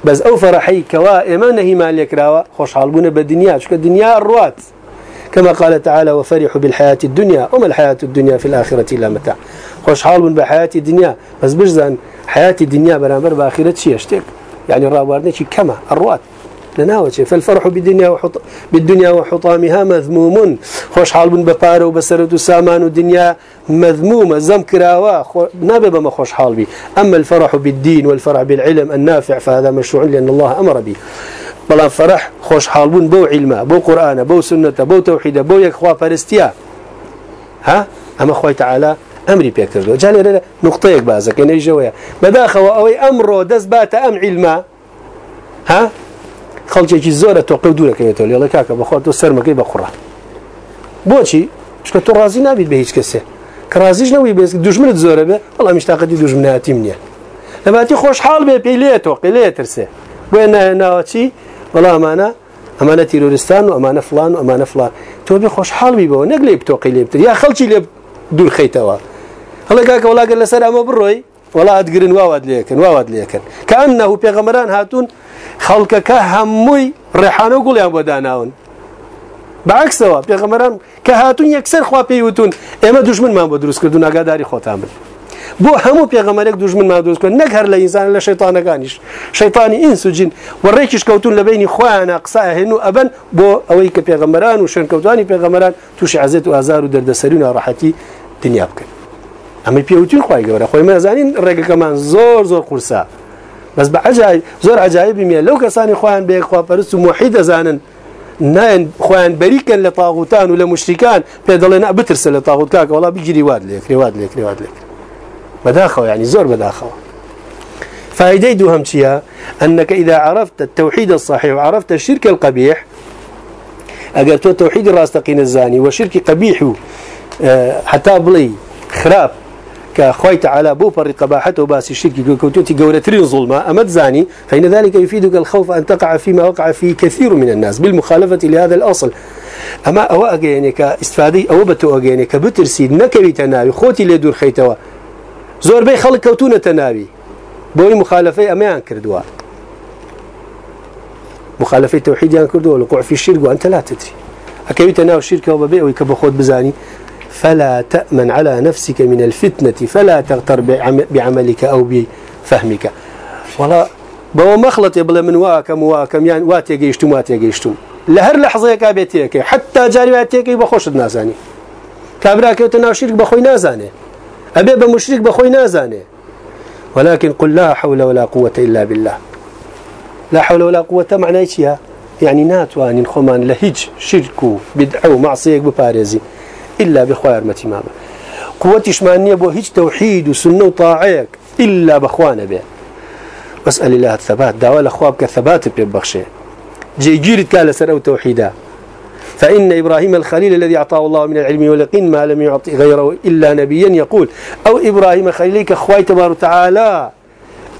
[SPEAKER 1] بس أو فرحي كوا إما نهي ما ليكراوا خوش حال بون بالدنيا. شو الدنيا الروات كما قال تعالى وفرحوا بالحياة الدنيا وما الحياة الدنيا في الآخرة إلا متاع. خوش حال بحياة الدنيا بس بجزان حياة الدنيا برامبر بآخرة شيء اشتك يعني الرابواردني كما الروات لناوچه فالفرح بالدنيا وحط بالدنيا وحطامها مذموم. خوش حال بن بپاره و بسرد و سامان و دنیا مذمومه زم كراوا نابه بما خوش حال بي. أما الفرح بالدين والفرح بالعلم النافع فهذا مشروع لأن الله أمر به. بلا فرح خوش حال بن بو علمه بو قرانه بو سنه بو توحيد بو يك خوا فرستيا ها؟ اما خوي تعالى امري بيكتر جالي نقطه يك بازك يعني جويا بداخه أو امره دز بات ام علما ها؟ خەڵکێکی زۆرە تۆقە دوورەکەوێتەوە لێڵە کاکە بەخۆ تۆ سەرمەکەی بەخڕە بۆچی؟ چکە تۆ ڕازی نابیت بە هیچ کەسێ. کە ڕازیش نەوەی بێ دوژمنت زۆرە بێ بەڵام میشتاقەتی دوژمناتیم نییە. لەباتی خۆشحاڵ بێ پێی لێتەوە قلێ ترسێ. بۆیە ناوەچی بەڵام ئەمانە ئەمانە تیرۆریستان و ئەمانە فلان و ئەمانە فلان. تۆ بێ خۆشحاڵ بی بەوە نەک لێ بتۆقی لێ بتر. یا خەڵکی لێ دوور خەیتەوە هەڵە کاکە وڵاگەر لەسەر ئەمە بڕۆی وڵا ئەدگرن واوات لێکن واوات لێکن. کە ئەم نەهوو پێغەمەران هاتوون خەڵکەکە هەمووی ڕێحانە و گوڵیان بۆ داناون. بەعکسەوە پێغەمەران کە هاتون یەکسەر خوا پێیوتون ئێمە دوژمنمان بۆ دروستکردون ئاگاداری خۆتان بن. بۆ هەموو پێغەمەرێک دوژمنمان دروستکرد نەک هەر لە ئینسان لە شەیتانەکانیش شەیتانی ئینس و جین وەڕێکیش کەوتون لە بینی خۆیانە قسای هێن و ئەبەن بۆ ئەوەی کە پێغەمەران و شوێنکەوتانی پێغەمەران تووشی عزێت و ئازار و دەردەسەری و ناڕەحەتی دنیا بکەن. ئەمە پێوتین خی گەورە خۆی مەزانین ڕێگەکەمان زۆر زۆر قورسە. بس بعجائب زور عجائب مية لو كساني خوان بيك خوا فرست موحد زانن ناين خوان بريكن لطاغوتان ولا مشركان بيدلنا بترسل لطاغوت كاك والله بيجي رواد ليك رواد ليك رواد ليك بداخل يعني زور بداخل. فائدة دوهم شيء أنك إذا عرفت التوحيد الصحيح وعرفت الشرك القبيح أجرت التوحيد الراستقين الزاني وشرك قبيح آه، حتى بلي خراب كخوي تعالى بو فرق قباحته باس الشرك كوتوتي قولترين ظلمة أما تزاني فإن ذلك يفيدك الخوف أن تقع فيما وقع فيه كثير من الناس بالمخالفة لهذا الأصل. أما أو أجيني كاستفادي أو بتو أجيني كبترسيد نكبي تناوي خوتي لدور خيتوا. زور بي خلق كوتونة تناوي بوي مخالفة أما كردوا مخالفة توحيد ينكردوا الوقوع في الشرك وأنت لا تدري أكيد تناوي الشرك وببيع ويكبخوت بزاني فلا تأمن على نفسك من الفتنة فلا تغتر بعملك أو بفهمك. والله بو مخلط يبلا من واكم واكم يعني واتي جيشتم واتي جيشتم لهر لحظة كابتيك حتى جارياتك بخوش النازاني كابراك يتنا شرك بخوي نازاني أبي بمشرك بخوي نازاني. ولكن قل لا حول ولا قوة إلا بالله. لا حول ولا قوة معنى إيش يعني ناتواني خمان لهج شرك بدعو ومعصية ببارزي إلا بخوار متي ماما قوتش مانية بو هيج توحيد وسنة وطاعيك إلا بخوانا به واسأل الله الثبات دعوة لأخوابك ثبات ببخشي جي جيرت كالا سر أو توحيدا. فإن إبراهيم الخليل الذي أعطاه الله من العلم واليقين ما لم يعطي غيره إلا نبيا يقول أو إبراهيم خليلك أخوي تبارك وتعالى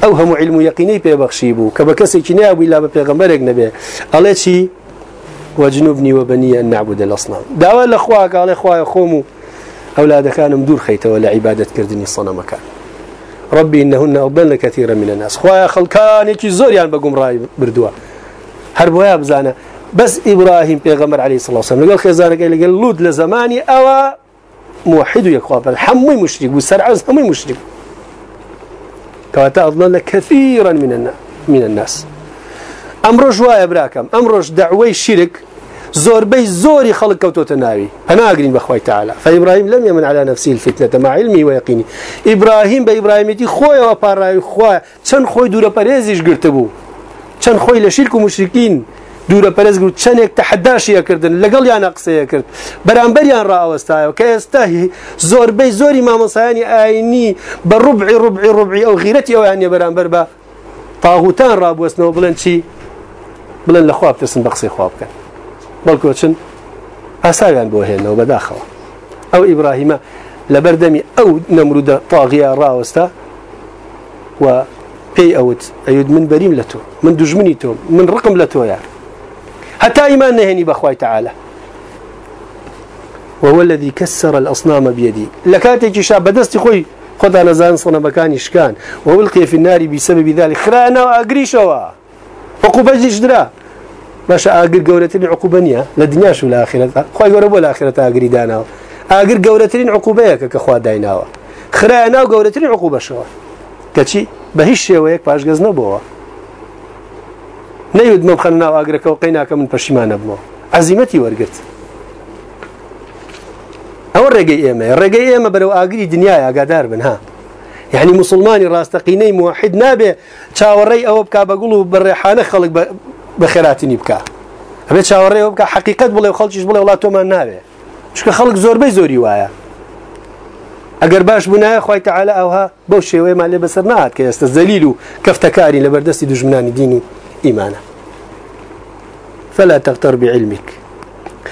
[SPEAKER 1] أو هم علم يقيني بيبخشيبو كبكسي كناب إلا بيغمبرك نبي الله شي وجنوبني وبني أن نعبد الأصنام. دعوة الأخوة قال إخوة خومو أولاد كان مدور خيته ولا عبادة كردني الصنم كان. ربي إنهن أضلن كثيرا من الناس. خوايا خلقان يكي زور يعني بقوم راي بردوا. هربوا يا بزانا. بس إبراهيم بيغمر عليه الصلاة والسلام قال خزانة قال قال لود لزماني أو موحد يقوى حمي مشرك وسرعز همي مشرك كواتا أضلن كثيرا من من الناس. أمر جوايا براكم أمر دعوي الشرك زور بي زوري خلق كوتو تناوي أنا أقرين بأخوي تعالى فإبراهيم لم يمن على نفسه الفتنة مع علمي ويقيني إبراهيم بإبراهيمتي خويا وباراي خويا چن خوي دورة بريزيش قرتبو چن خوي لشرك ومشركين دوورە پەرز گوت چەندێک تەحداشیەکردن لەگەڵ یان قسەیە کرد. بەرامبەریان ڕاوەستایەوە کە ئێستا زۆربەی زۆری مامەسایانی ئاینی بە ڕوبعی ڕوبعی ڕوبعی ئەو غیرەتی ئەویانە بەرامبەر بە تاغوتان ڕابوەستنەوە بڵێن چی؟ بڵێن لە خواب ترسن بە قسەی خواب بکەن. بەڵکۆ چن؟ ئاساویان بۆ هێنەوە بەداخەوە. ئەو ئیبراهیمە لە بەردەمی ئەو نەمرودە تاغیا ڕاوەستا و پێی ئەوت ئەیود من بەریم لە تۆ من دژمنی تۆ من ڕقم لە تۆیان حتى إيمان نهني بأخوي تعالى. وهو الذي كسر الأصنام بيدي. لكاتك شاب بدست خوي خذ أنا زان صنع مكان إشكان. وألقي في النار بسبب ذلك. خرانا وأقريشوا عقوبة جدرا باش أقر قولتني عقوبة لدنيا شو الآخرة؟ خوي قرب الآخرة أقري دانا. أقر قولتني عقوبة كأخوة دايناوا خرانا وقولتني عقوبة شو كشي بهش وياك باش جزنا بوا نەیود مەم خەن ناو ئاگرەکە و قەیناکە من پەشیمانە بمەوە عزیمەتی وەرگرت. ئەوە ڕێگەی ئێمە ڕێگەی ئێمە بەرەو ئاگری دنیای ئاگادار بن ها. يعني مسلماني راستقيني موحد نابه چاوەڕێی ئەوە بک بەگوڵ و بەڕێحانە خەڵک بە خێراتنی بکە ئەبێت چاوەڕێ ئەو بکە حقیقت بڵێ خەڵکیش بڵێ وڵات تۆمان ناوێ چکە خەڵک زۆربەی زۆری وایە. ئەگەر باش بوونایە خی تعاالە ئەوها بەو شێوەیەمان لێ بەسەر نات کە ئێستا زەلیل و کەفتەکاری لە بەردەستی دژمنانی دین و إيمانا. فلا تغتر بعلمك.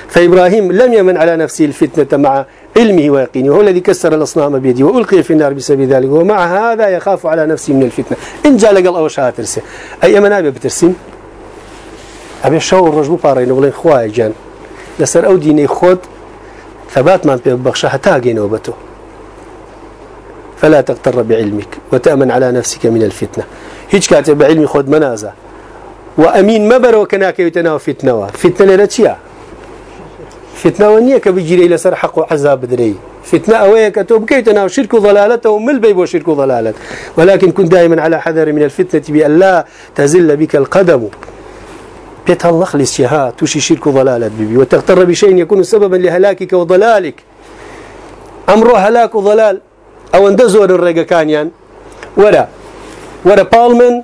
[SPEAKER 1] فإبراهيم لم يمن على نفسه الفتنة مع علمه ويقينه وهو الذي كسر الأصنام بيده وألقي في النار بسبب ذلك ومع هذا يخاف على نفسه من الفتنة. إن جاء لقل أو شاء ترسي أي أمن أبي بترسين أبي شاور رجبو بارين وبلين خواهي جان. لسر أو ديني خود ثبات ما بخشى حتى نوبته. فلا تغتر بعلمك وتأمن على نفسك من الفتنة. هيج كاتب بعلمي خود منازه وأمين مبر وكناك يتناو فتنة فتنة لتشيا فتنة ونية كبجري لسر حق وعذاب دري. فتنة أوية كتوب كي تناو شرك ضلالته ومل بيبو شرك ضلالة ولكن كن دائما على حذر من الفتنة بأن لا تزل بك القدم. بيت الله خلص ها توشي شرك ضلالة ببي وتغتر بشيء يكون سببا لهلاكك وضلالك. أمره هلاك وضلال. أو اندزور الرقا كانيان ولا ولا بالمن.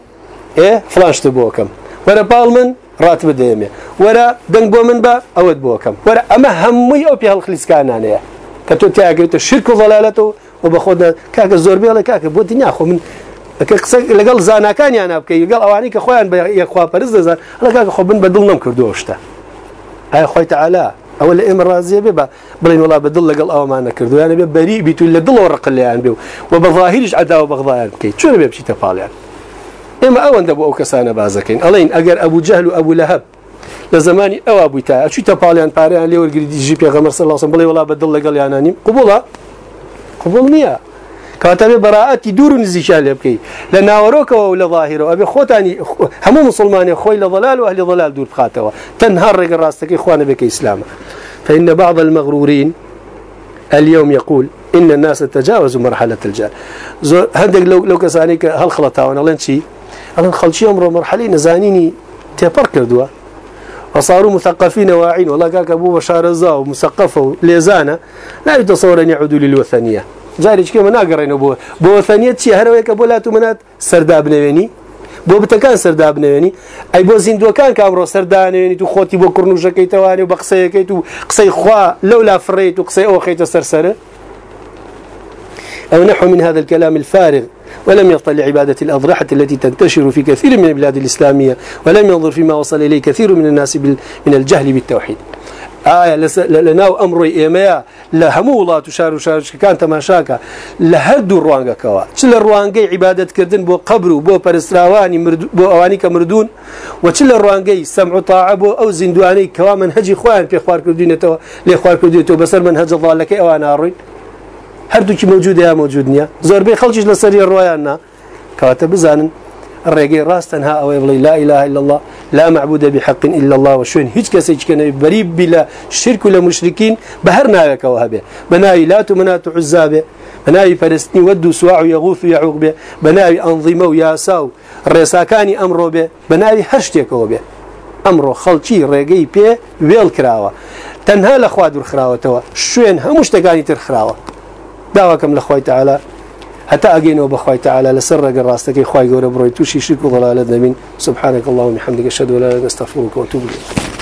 [SPEAKER 1] إيه؟ فلاش تبوكم. وەرە باڵ من ڕات بدەێمێ وەرە دەنگ بۆ من بە ئەوت بۆکەم وەرە ئەمە هەمووی ئەو پێ هەڵخلیسکانانەیە کە تۆ تیاگەیتە شرک و ڵالەتەوە و بە خۆدا کاکە زۆر بێڵە کاکە بۆ دنیا خۆ من قسە لەگەڵ زانکانیان بکەی لەگەڵ ئەوانی کە خۆیان بە یەخوا پەرز دەزان لە کاکە خۆ بن بە دڵ نەم کردو شتە ئایا خۆی تعالا ئەوە لە ئێمە ڕازیە بێ بە بڵین وڵا بە دڵ لەگەڵ ئەومان نەکردو یانە بێ بەری بیت لە دڵەوە ڕقلیان بێ و بە ظاهریش ئەدا و بەغدایان بکەیت چۆن بێ بچیتە پاڵیان؟ ئێمە ئەوەندە بۆ ئەو کەسانە بازەکەین ئەڵین ئەگەر ئەبوو جەهل و ئەبوو لەهەب لە زمانی ئەوە بوویتا ئەچیتە پاڵیان پاریان لێ وەرگری دیژی پێغەمەر سەڵ لاسم بڵێ وڵا بەدڵ لەگەڵ یانانیم قوبوڵە قوبوڵ نییە کاتەبێ بەراەتی دوور و نزیشان لێ بکەیت لە ناوەڕۆکەوە و لە ظاهرەوە ئەبێ خۆتانی هەموو مسلمانی خۆی لە ضلال و ئەهلی ضلال دوور بخاتەوە تەنها ڕێگە ڕاستەکەی خوانە بێکە ئیسلامە فإن بعض المغرورين اليوم يقول إن الناس تجاوزوا مرحلة الجهل. هندق لو لو كسانيك هل خلطاون لين شيء ئەڵەن خەڵکی ئەمڕۆ مەرحەلی نزانینی تێپەر کردووە وصاروا مثقفين واعين. والله كاك ابو بشار الزا ومثقف ليزانا لا يتصور ان يعودوا للوثنية. جاري كما ناقرين بو بو وثنيه شي هرويك ابو لا تمنات. سرداب نويني. بۆ بتەکان سەردا بنێنی ئەی بۆ زیندوەکان کامڕۆ سەردانێنی تو خۆتی بۆ کوڕنوژەکەی تەوانێ و بە قسەیەکەیت و قسەی خوا لەو لا فڕێت و قسەی ئەو خەیتە سەرسەرە نحو من هذا الكلام الفارغ. ولم يطل لعبادة الأضرحة التي تنتشر في كثير من البلاد الإسلامية ولم ينظر فيما وصل إليه كثير من الناس من الجهل بالتوحيد. ئایا لە ناو ئەمڕۆی ئێمەیە لە هەموو وڵات و شار و شارشکەکان تەماشاکە لە هەردوو ڕوانگەکەەوە چ لە ڕوانگەی عیبادەتکردن بۆ قبر و بۆ پەرستراوانی بۆ ئەوانی کە مردوون و چ لە ڕوانگەی سەم تاع بۆ ئەو زیندوانەی کەوا من هەجی خۆیان پێ خواردکردینێتەوە لێ خواردکردێتەوە بەسەر من هەجە ناڕووین هەردووکی مەوجود یا مەوجود نییە زۆربەی خەڵکیش لەسەری ڕۆیان نا کەواتە بزانن راس تنها أو يبلي لا إله إلا الله لا معبود بحق إلا الله وشون هيج كسي كان بريب بلا شرك ولا مشركين بهرنا كوهبه بناي لا تمنات عزابه بناي فلسطين ودو سواع يغوث يعوق به بناي أنظمة وياساو الرساكاني أمره به بناي هشتك به أمره خلشي رجاء بيه ويل كراوة تنها لخواد الخراوة توا شون دعوكم لخوي تعالى. حتى أجينا بخوي تعالى لسر راستك خوي جورا بروي توشي شرك وضلالة من سبحانك اللهم وبحمدك أشهد أن لا إله إلا أنت أستغفرك وأتوب إليك.